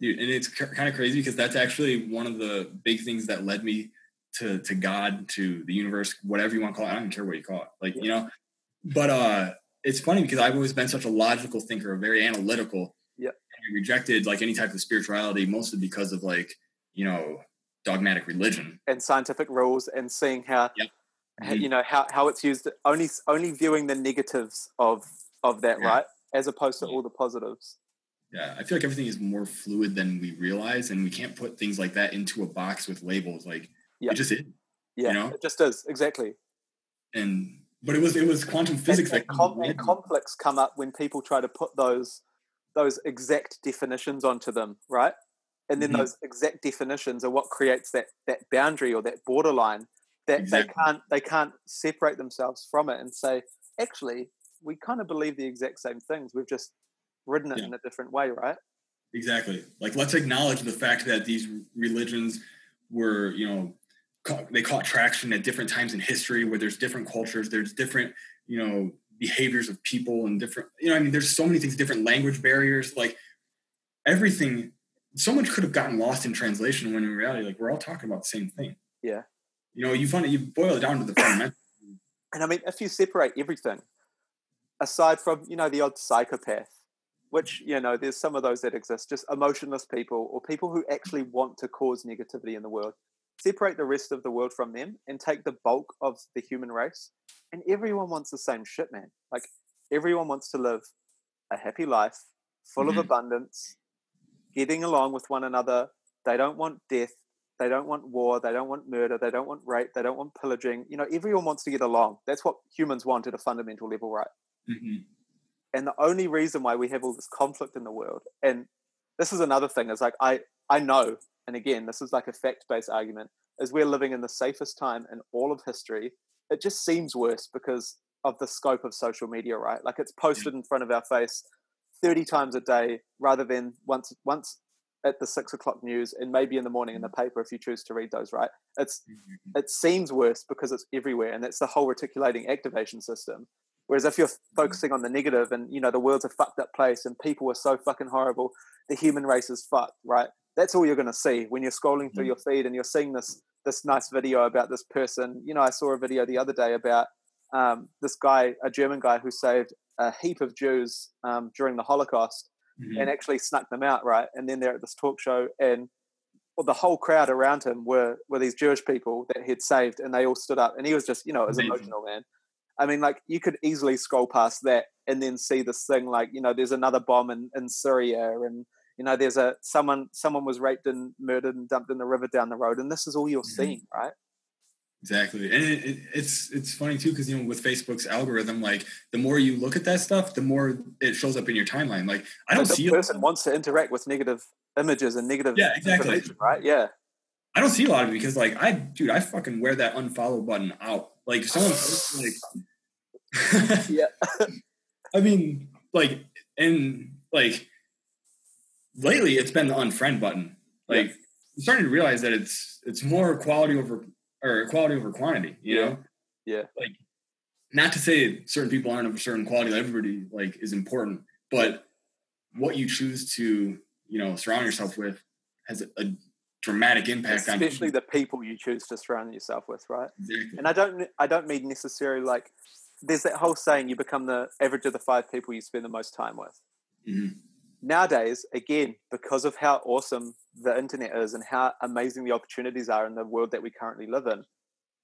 Dude, and it's kind of crazy because that's actually one of the big things that led me to to God, to the universe, whatever you want to call it. I don't care what you call it. Like, you know, but uh it's funny because I've always been such a logical thinker, a very analytical. Yeah. I rejected like any type of spirituality mostly because of like, you know, dogmatic religion. And scientific rules and seeing how Yep. how- mm-hmm. you know how, how it's used only only viewing the negatives of of that Yeah. right as opposed to Yeah. all the positives Yeah, I feel like everything is more fluid than we realize, and we can't put things like that into a box with labels. Like Yeah. It just is. Yeah, You know? it just is exactly. And but it was it was quantum physics and, that and, com- and conflicts come up when people try to put those those exact definitions onto them, right? And then Mhm. those exact definitions are what creates that that boundary or that borderline that Exactly. they can't they can't separate themselves from it and say, actually, we kind of believe the exact same things. We've just written it Yeah. in a different way, right? Exactly. Like let's acknowledge the fact that these religions were, you know, they caught traction at different times in history where there's different cultures, there's different, you know, behaviors of people and different, you know, I mean, there's so many things, different language barriers, like everything. So much could have gotten lost in translation when in reality, like we're all talking about the same thing. Yeah. You know, you find it, you boil it down to the fundamental. And I mean, if you separate everything, aside from, you know, the odd psychopath, which, you know, there's some of those that exist, just emotionless people or people who actually want to cause negativity in the world, separate the rest of the world from them and take the bulk of the human race. And everyone wants the same shit, man. Like, everyone wants to live a happy life, full of Mhm. abundance, getting along with one another. They don't want death. They don't want war. They don't want murder. They don't want rape. They don't want pillaging. You know, everyone wants to get along. That's what humans want at a fundamental level, right? Mhm. And the only reason why we have all this conflict in the world, and this is another thing, is like I I know, and again, this is like a fact-based argument, is we're living in the safest time in all of history. It just seems worse because of the scope of social media, right? Like it's mm. posted in front of our face 30 times a day rather than once once at the six o'clock news and maybe in the morning in the mm. paper if you choose to read those, right? It's Mhm. it seems worse because it's everywhere and that's the whole reticular activating system whereas if you're mm-hmm. focusing on the negative and you know the world's a fucked up place and people are so fucking horrible the human race is fucked right that's all you're going to see when you're scrolling through Mhm. your feed and you're seeing this this nice video about this person you know i saw a video the other day about um, this guy a german guy who saved a heap of jews um, during the holocaust Mhm. and actually snuck them out, right? And then they're at this talk show, and well, the whole crowd around him were were these Jewish people that he'd saved, and they all stood up, and he was just, you know, it was Amazing. emotional, man. I mean, like you could easily scroll past that and then see this thing, like you know, there's another bomb in, in Syria, and you know, there's a someone someone was raped and murdered and dumped in the river down the road, and this is all you're Mhm. seeing, right? Exactly, and it, it, it's it's funny too because you know with Facebook's algorithm, like the more you look at that stuff, the more it shows up in your timeline. Like I don't see person wants to interact with negative images and negative Yeah, exactly. right? Yeah. I don't see a lot of it because like I dude, I fucking wear that unfollow button out. Like someone like Yeah. I mean, like and like lately it's been the unfriend button. Like I'm starting to realize that it's it's more quality over or quality over quantity, you Yeah. know? Yeah. Like not to say certain people aren't of a certain quality, like everybody like is important, but what you choose to, you know, surround yourself with has a, a dramatic impact on especially the people you choose to surround yourself with right Exactly. and i don't i don't mean necessarily like there's that whole saying you become the average of the five people you spend the most time with Mhm. Nowadays again because of how awesome the internet is and how amazing the opportunities are in the world that we currently live in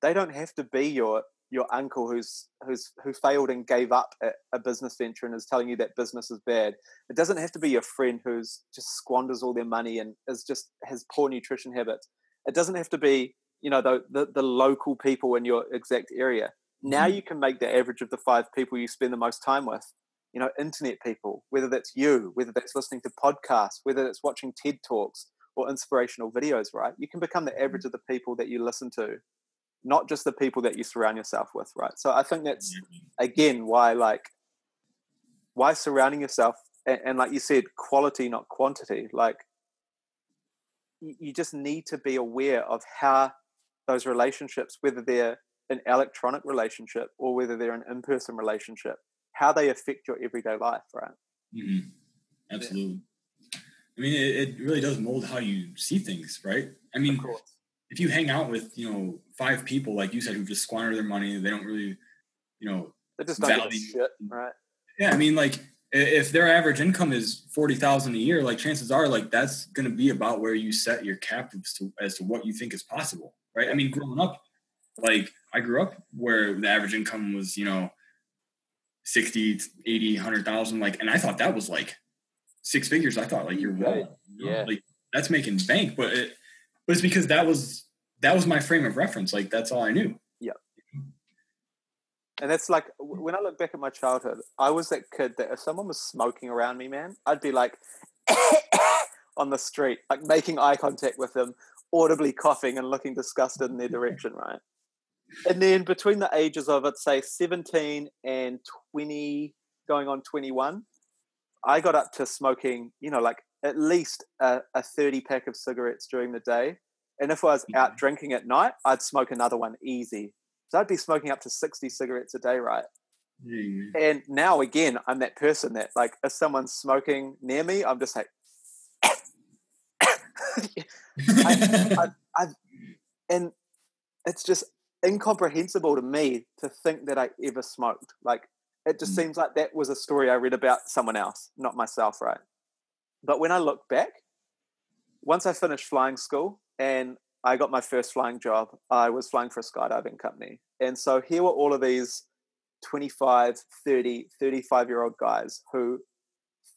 they don't have to be your your uncle who's who's who failed and gave up at a business venture and is telling you that business is bad. It doesn't have to be your friend who's just squanders all their money and is just has poor nutrition habits. It doesn't have to be you know the the, the local people in your exact area. Now Mhm. you can make the average of the five people you spend the most time with you know internet people whether that's you whether that's listening to podcasts whether it's watching ted talks or inspirational videos right? You can become the mm-hmm. average of the people that you listen to not just the people that you surround yourself with right? So i think that's again why like why surrounding yourself and, and like you said quality not quantity. Like you, you just need to be aware of how those relationships whether they're an electronic relationship or whether they're an in-person relationship how they affect your everyday life right Mhm. Absolutely. I mean, it, it really does mold how you see things, right? I mean, if you hang out with, you know, five people, like you said, who just squander their money, they don't really, you know, they just don't value- shit right yeah, I mean, like if their average income is 40,000 a year, like chances are like that's going to be about where you set your captives to as to what you think is possible, right? I mean, growing up, like I grew up where the average income was, you know, 60, 80, 100,000 like and I thought that was like six figures. I thought like you're Right. Yeah. Like that's making bank, but it but it's because that was that was my frame of reference. Like that's all I knew. Yeah. And that's like when I look back at my childhood, I was that kid that if someone was smoking around me, man, I'd be like on the street, like making eye contact with them, audibly coughing and looking disgusted in their direction, right? And then between the ages of, let's say, 17 and 20, going on 21, I got up to smoking, you know, like at least a, a 30 pack of cigarettes during the day. And if I was out drinking at night, I'd smoke another one easy. So I'd be smoking up to 60 cigarettes a day, right? Mm. And now again, I'm that person that like if someone's smoking near me, I'm just like I, I, and it's just incomprehensible to me to think that I ever smoked. Like it just Mm. seems like that was a story I read about someone else, not myself, right? But when I look back, once I finished flying school and I got my first flying job, I was flying for a skydiving company. And so here were all of these 25, 30, 35 year old guys who,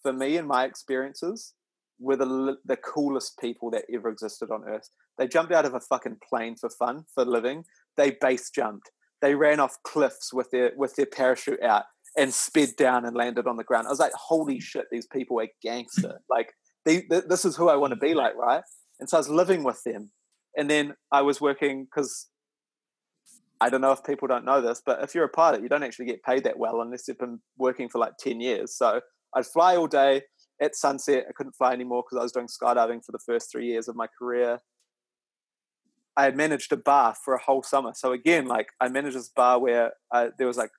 for me and my experiences, were the, the coolest people that ever existed on earth. They jumped out of a fucking plane for fun, for living. They base jumped. They ran off cliffs with their with their parachute out and sped down and landed on the ground. I was like, holy mm. shit, these people are gangster. Like, they, th- this is who I want to be mm. like, right? And so I was living with them. And then I was working because I don't know if people don't know this, but if you're a pilot, you don't actually get paid that well unless you've been working for like 10 years. So I'd fly all day at sunset. I couldn't fly anymore because I was doing skydiving for the first three years of my career. I had managed a bar for a whole summer. So again, like I managed this bar where uh, there was like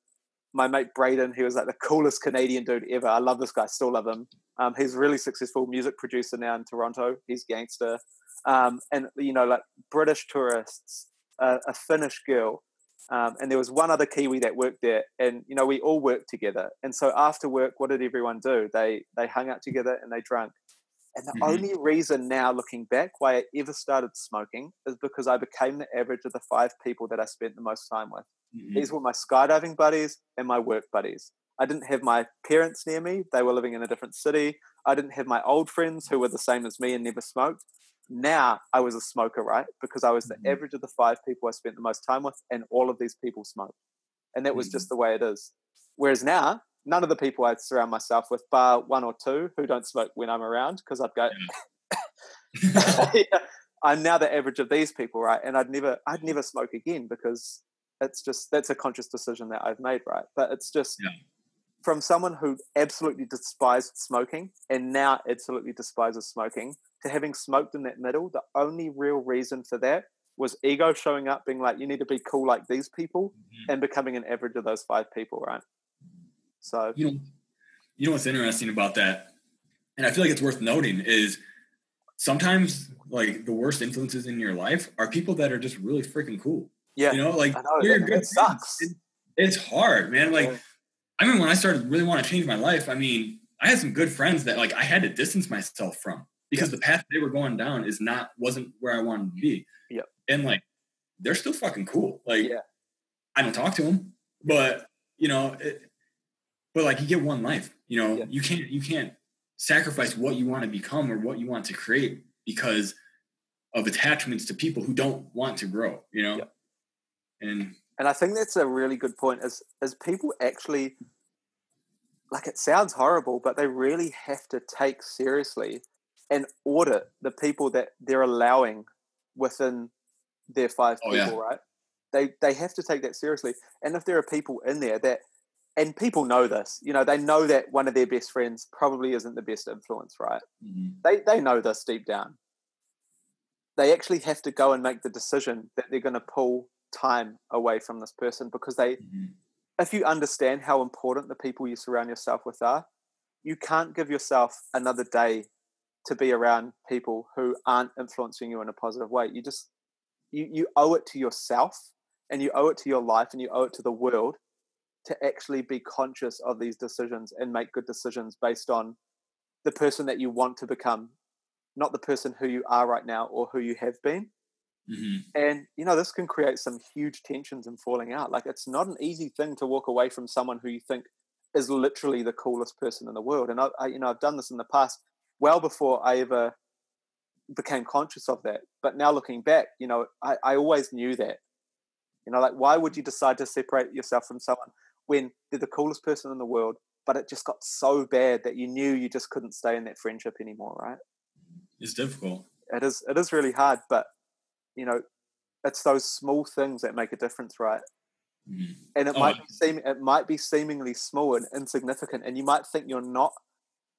my mate Braden. He was like the coolest Canadian dude ever. I love this guy. Still love him. Um, he's a really successful music producer now in Toronto. He's gangster. Um, and you know, like British tourists, uh, a Finnish girl, um, and there was one other Kiwi that worked there. And you know, we all worked together. And so after work, what did everyone do? They they hung out together and they drank. And the Mhm. only reason now, looking back, why I ever started smoking is because I became the average of the five people that I spent the most time with. Mhm. These were my skydiving buddies and my work buddies. I didn't have my parents near me, they were living in a different city. I didn't have my old friends who were the same as me and never smoked. Now I was a smoker, right? Because I was the Mhm. average of the five people I spent the most time with, and all of these people smoked. And that was just the way it is. Whereas now, none of the people I surround myself with, bar one or two who don't smoke when I'm around, because I'd go, yeah, I'm now the average of these people, right? And I'd never, I'd never smoke again because it's just that's a conscious decision that I've made, right? But it's just Yeah. from someone who absolutely despised smoking and now absolutely despises smoking to having smoked in that middle. The only real reason for that was ego showing up, being like, "You need to be cool like these people," Mhm. and becoming an average of those five people, right? So you know, you know what's interesting about that, and I feel like it's worth noting is sometimes like the worst influences in your life are people that are just really freaking cool. yeah, You know, like know, they're that- good that sucks. It- it's hard, man. Like Yeah. I mean, when I started really want to change my life, I mean, I had some good friends that like I had to distance myself from because the path they were going down is not wasn't where I wanted to be. Yep. And like they're still fucking cool. Like Yeah. I don't talk to them, but you know, it, but like you get one life. You know, Yeah. you can't you can't sacrifice what you want to become or what you want to create because of attachments to people who don't want to grow. You know, Yep. and And I think that's a really good point. Is is people actually like it sounds horrible, but they really have to take seriously and audit the people that they're allowing within their five Oh, people, yeah. right? They they have to take that seriously. And if there are people in there that and people know this, you know, they know that one of their best friends probably isn't the best influence, right? Mhm. They they know this deep down. They actually have to go and make the decision that they're going to pull time away from this person because they Mhm. if you understand how important the people you surround yourself with are, you can't give yourself another day to be around people who aren't influencing you in a positive way. You just you you owe it to yourself and you owe it to your life and you owe it to the world to actually be conscious of these decisions and make good decisions based on the person that you want to become, not the person who you are right now or who you have been Mhm. and you know this can create some huge tensions and falling out like it's not an easy thing to walk away from someone who you think is literally the coolest person in the world and I, I you know i've done this in the past well before i ever became conscious of that. But now looking back, you know, I, I always knew that. You know, like why would you decide to separate yourself from someone when they're the coolest person in the world, but it just got so bad that you knew you just couldn't stay in that friendship anymore, right? It's difficult. It is it is really hard, but you know, it's those small things that make a difference, right? Mhm. And it Oh, might be seem it might be seemingly small and insignificant, and you might think you're not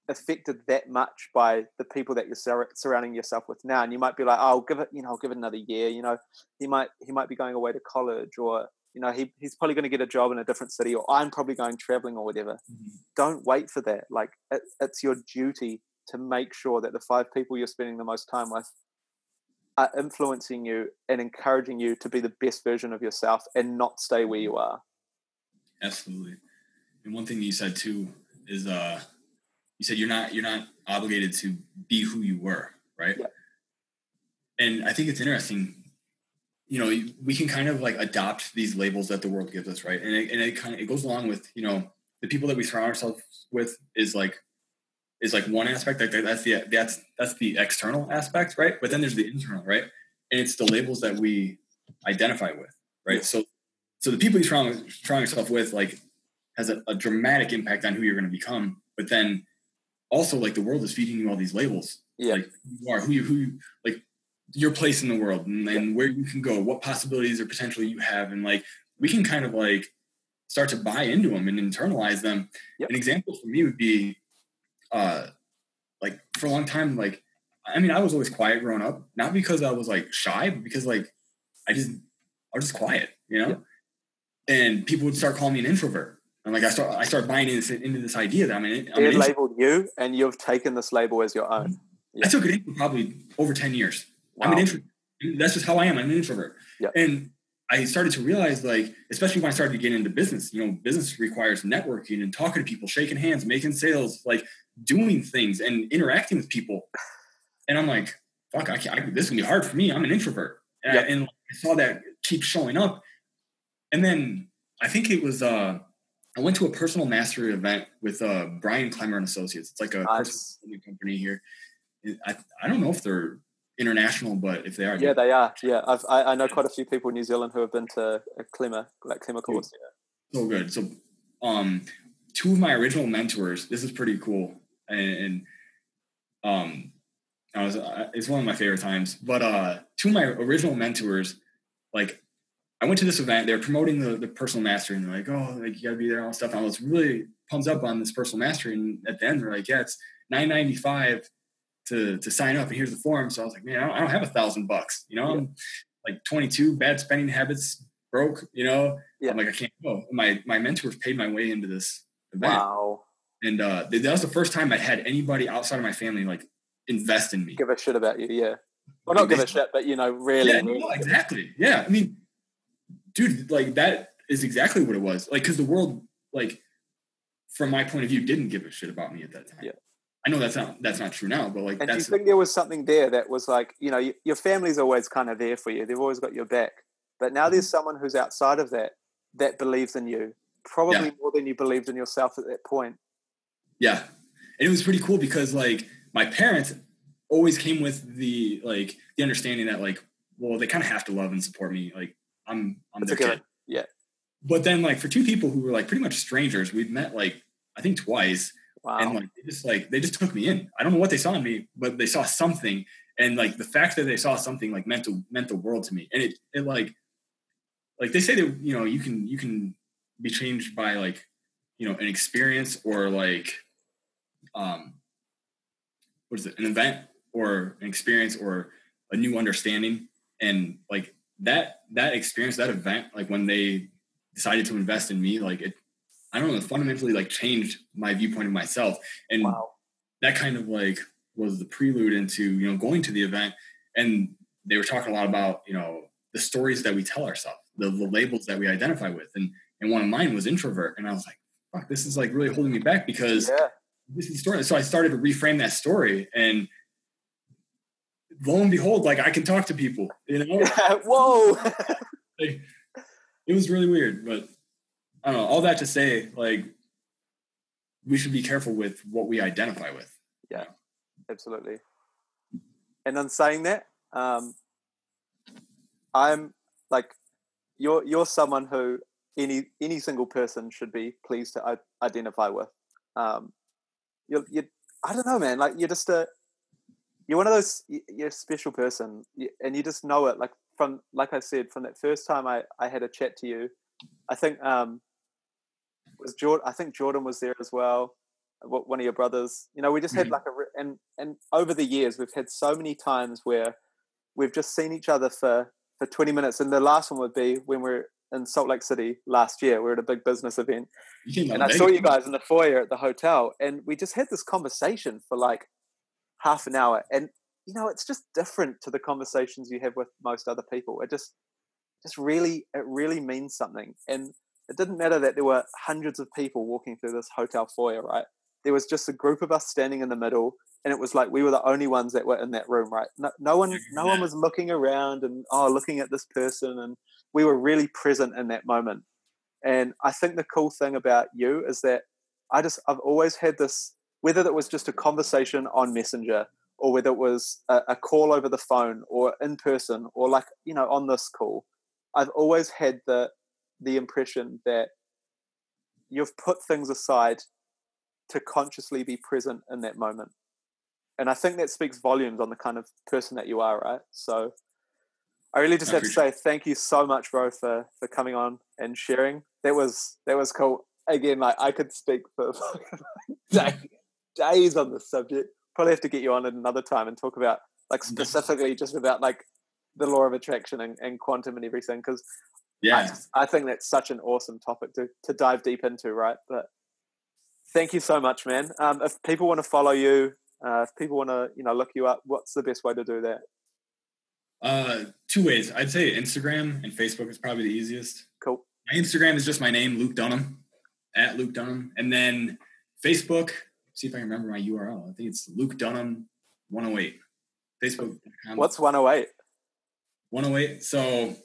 affected that much by the people that you're sur- surrounding yourself with now, and you might be like, "Oh, I'll give it, you know, I'll give it another year." You know, he might he might be going away to college, or you know, he he's probably going to get a job in a different city, or I'm probably going traveling or whatever. Mhm. Don't wait for that. Like it, it's your duty to make sure that the five people you're spending the most time with are influencing you and encouraging you to be the best version of yourself and not stay where you are. Absolutely. And one thing that you said too is uh you said you're not you're not obligated to be who you were, right? Yeah. And I think it's interesting. You know, we can kind of like adopt these labels that the world gives us, right? And it, and it kind of it goes along with you know the people that we surround ourselves with is like is like one aspect. Like that's the that's that's the external aspect, right? But then there's the internal, right? And it's the labels that we identify with, right? So so the people you surround, surround yourself with like has a, a dramatic impact on who you're going to become but then also like the world is feeding you all these labels Yeah. like who you are who you who you like your place in the world and, and where you can go what possibilities or potential you have and like we can kind of like start to buy into them and internalize them Yep. an example for me would be uh like for a long time like i mean i was always quiet growing up not because i was like shy but because like i just i was just quiet you know Yep. and people would start calling me an introvert and like i start i started buying into, into this idea that i'm an, I'm They an labeled you, and you've taken this label as your own. I took it in for probably over 10 years. I'm an introvert. That's just how I am. I'm an introvert. Yep. And I started to realize, like, especially when I started to get into business, you know, business requires networking and talking to people, shaking hands, making sales, like doing things and interacting with people. And I'm like, fuck, I can't, I, this is gonna be hard for me. I'm an introvert. And, Yep. I, and I saw that keep showing up. And then I think it was, uh, I went to a personal mastery event with uh, Brian Klemmer and Associates. It's like a Nice. company here. I, I don't know if they're international, but if they are, Yeah, they are. Yeah, I've, I, I know quite a few people in New Zealand who have been to a Klemmer, like Klemmer course. so good. So, um, two of my original mentors. This is pretty cool, and, and um, I was uh, it's one of my favorite times. But uh, two of my original mentors, like, I went to this event. They were promoting the the personal mastery, and they're like, "Oh, like you gotta be there and all stuff." And I was really pumped up on this personal mastery, and at the end, they're like, "Yeah, it's nine ninety five to to sign up, and here's the form." So I was like, "Man, I don't, I don't have a thousand bucks. You know, I'm like 22, bad spending habits, broke. You know, Yeah. I'm like, I can't go." My my mentors paid my way into this event, Wow. and uh, that was the first time I had anybody outside of my family like invest in me. Give a shit about you. Yeah. Well, not give a shit, but you know, really. Yeah, no, exactly. Yeah, I mean, dude, like that is exactly what it was. Like, because the world, like, from my point of view, didn't give a shit about me at that time. Yeah. I know that's not that's not true now, but like And do you think there was something there that was like, you know, your family's always kind of there for you. They've always got your back. But now mm-hmm. there's someone who's outside of that that believes in you, probably more than you believed in yourself at that point. yeah, and it was pretty cool because like my parents always came with the like the understanding that like well they kind of have to love and support me like I'm I'm It's their kid. Yeah. But then like for two people who were like pretty much strangers, we'd met like I think twice. Wow. and like they just like they just took me in. I don't know what they saw in me, but they saw something, and like the fact that they saw something like meant to meant the world to me. And it it like like they say that you know you can you can be changed by like you know an experience or like um what is it an event or an experience or a new understanding and like that that experience that event like when they decided to invest in me like it I don't know, fundamentally like changed my viewpoint of myself. And wow. that kind of like was the prelude into, you know, going to the event. And they were talking a lot about, you know, the stories that we tell ourselves, the, the labels that we identify with. And and one of mine was introvert. And I was like, fuck, this is like really holding me back because Yeah. this is the story. So I started to reframe that story and lo and behold, like I can talk to people, you know? Whoa. like, it was really weird, but I don't know. All that to say, like, we should be careful with what we identify with. Yeah, absolutely. and in saying that, um, I'm like, you're you're someone who any any single person should be pleased to identify with. Um, you're, you I don't know, man. Like you're just a you're one of those you're a special person, and you just know it. Like from like I said, from that first time I I had a chat to you, I think um was Jordan. I think Jordan was there as well. One of your brothers. You know, we just had mm-hmm. like a and and over the years we've had so many times where we've just seen each other for for 20 minutes, and the last one would be when we're in Salt Lake City last year. We are at a big business event, and I saw you guys in the foyer at the hotel, and we just had this conversation for like half an hour. And you know, it's just different to the conversations you have with most other people. It just, just really, it really means something. And it didn't matter that there were hundreds of people walking through this hotel foyer, right? There was just a group of us standing in the middle, and it was like we were the only ones that were in that room, right? No, no one, no one was looking around and oh, looking at this person, and we were really present in that moment. And I think the cool thing about you is that I just I've always had this whether it was just a conversation on Messenger or whether it was a, a call over the phone or in person or like you know on this call, I've always had the the impression that you've put things aside to consciously be present in that moment. And I think that speaks volumes on the kind of person that you are, right? So I really just I have to say thank you so much, bro, for for coming on and sharing. That was that was cool. Again, like I could speak for days, days on this subject. Probably have to get you on at another time and talk about like specifically just about like the law of attraction and, and quantum and everything because yeah I, just, I, think that's such an awesome topic to to dive deep into right but thank you so much man um, if people want to follow you uh, if people want to you know look you up what's the best way to do that uh, two ways i'd say instagram and facebook is probably the easiest cool my instagram is just my name luke dunham at luke dunham and then facebook see if I can remember my URL. I think it's Luke Dunham 108. Facebook. What's 108? 108. So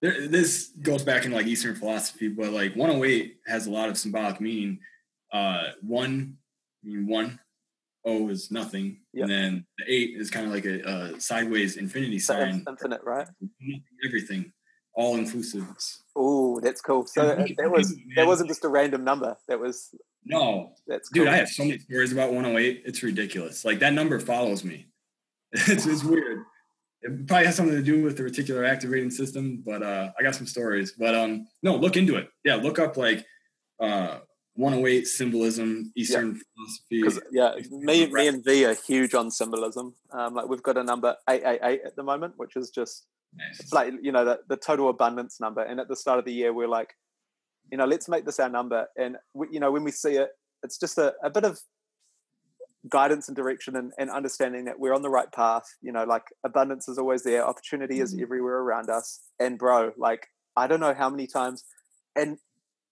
there, this goes back in like Eastern philosophy, but like 108 has a lot of symbolic meaning. Uh, one, I mean, one, O is nothing, yep. and then the eight is kind of like a, a sideways infinity sign. Infinite, right? Everything, all inclusive. Oh, that's cool. So that was that wasn't just a random number. That was no, that's dude. I have so many stories about 108. It's ridiculous. Like that number follows me. It's, it's weird. It probably has something to do with the reticular activating system, but uh, I got some stories. But um, no, look into it. Yeah, look up like uh, 108 symbolism, Eastern yeah. philosophy. Yeah, me, me and V are huge on symbolism. Um, like we've got a number 888 at the moment, which is just nice. like you know the, the total abundance number. And at the start of the year, we're like you know, let's make this our number. And we, you know, when we see it, it's just a, a bit of guidance and direction and, and, understanding that we're on the right path. You know, like abundance is always there, opportunity mm-hmm. is everywhere around us. And bro, like I don't know how many times. And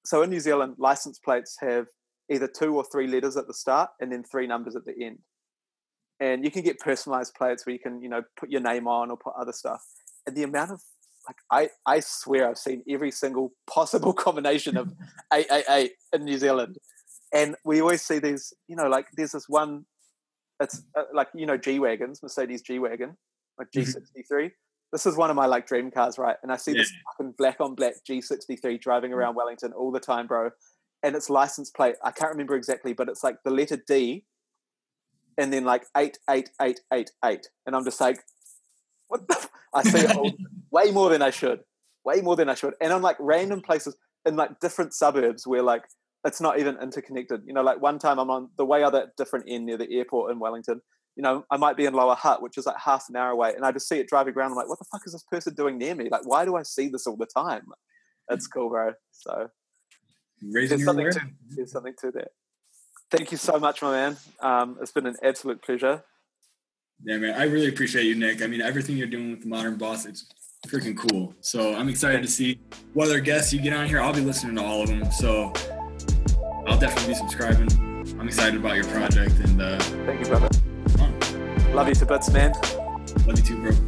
so in New Zealand, license plates have either two or three letters at the start and then three numbers at the end. And you can get personalized plates where you can, you know, put your name on or put other stuff. And the amount of like I, I swear I've seen every single possible combination of 888 in New Zealand. And we always see these, you know, like there's this one, it's uh, like, you know, G Wagons, Mercedes G Wagon, like G63. Mm-hmm. This is one of my like dream cars, right? And I see yeah. this fucking black on black G63 driving around Wellington all the time, bro. And its license plate, I can't remember exactly, but it's like the letter D and then like 88888. And I'm just like, what the? I see it all, way more than I should, way more than I should, and I'm like random places in like different suburbs where like it's not even interconnected. You know, like one time I'm on the way other different end near the airport in Wellington. You know, I might be in Lower Hutt, which is like half an hour away, and I just see it driving around. I'm like, what the fuck is this person doing near me? Like, why do I see this all the time? It's cool, bro. So Raising there's something, to, there's something to that. Thank you so much, my man. Um, it's been an absolute pleasure. Yeah, man. I really appreciate you, Nick. I mean, everything you're doing with the Modern Boss, it's freaking cool. So I'm excited to see what other guests you get on here. I'll be listening to all of them. So I'll definitely be subscribing. I'm excited about your project and uh thank you, brother. Love you to bits, man. Love you too, bro.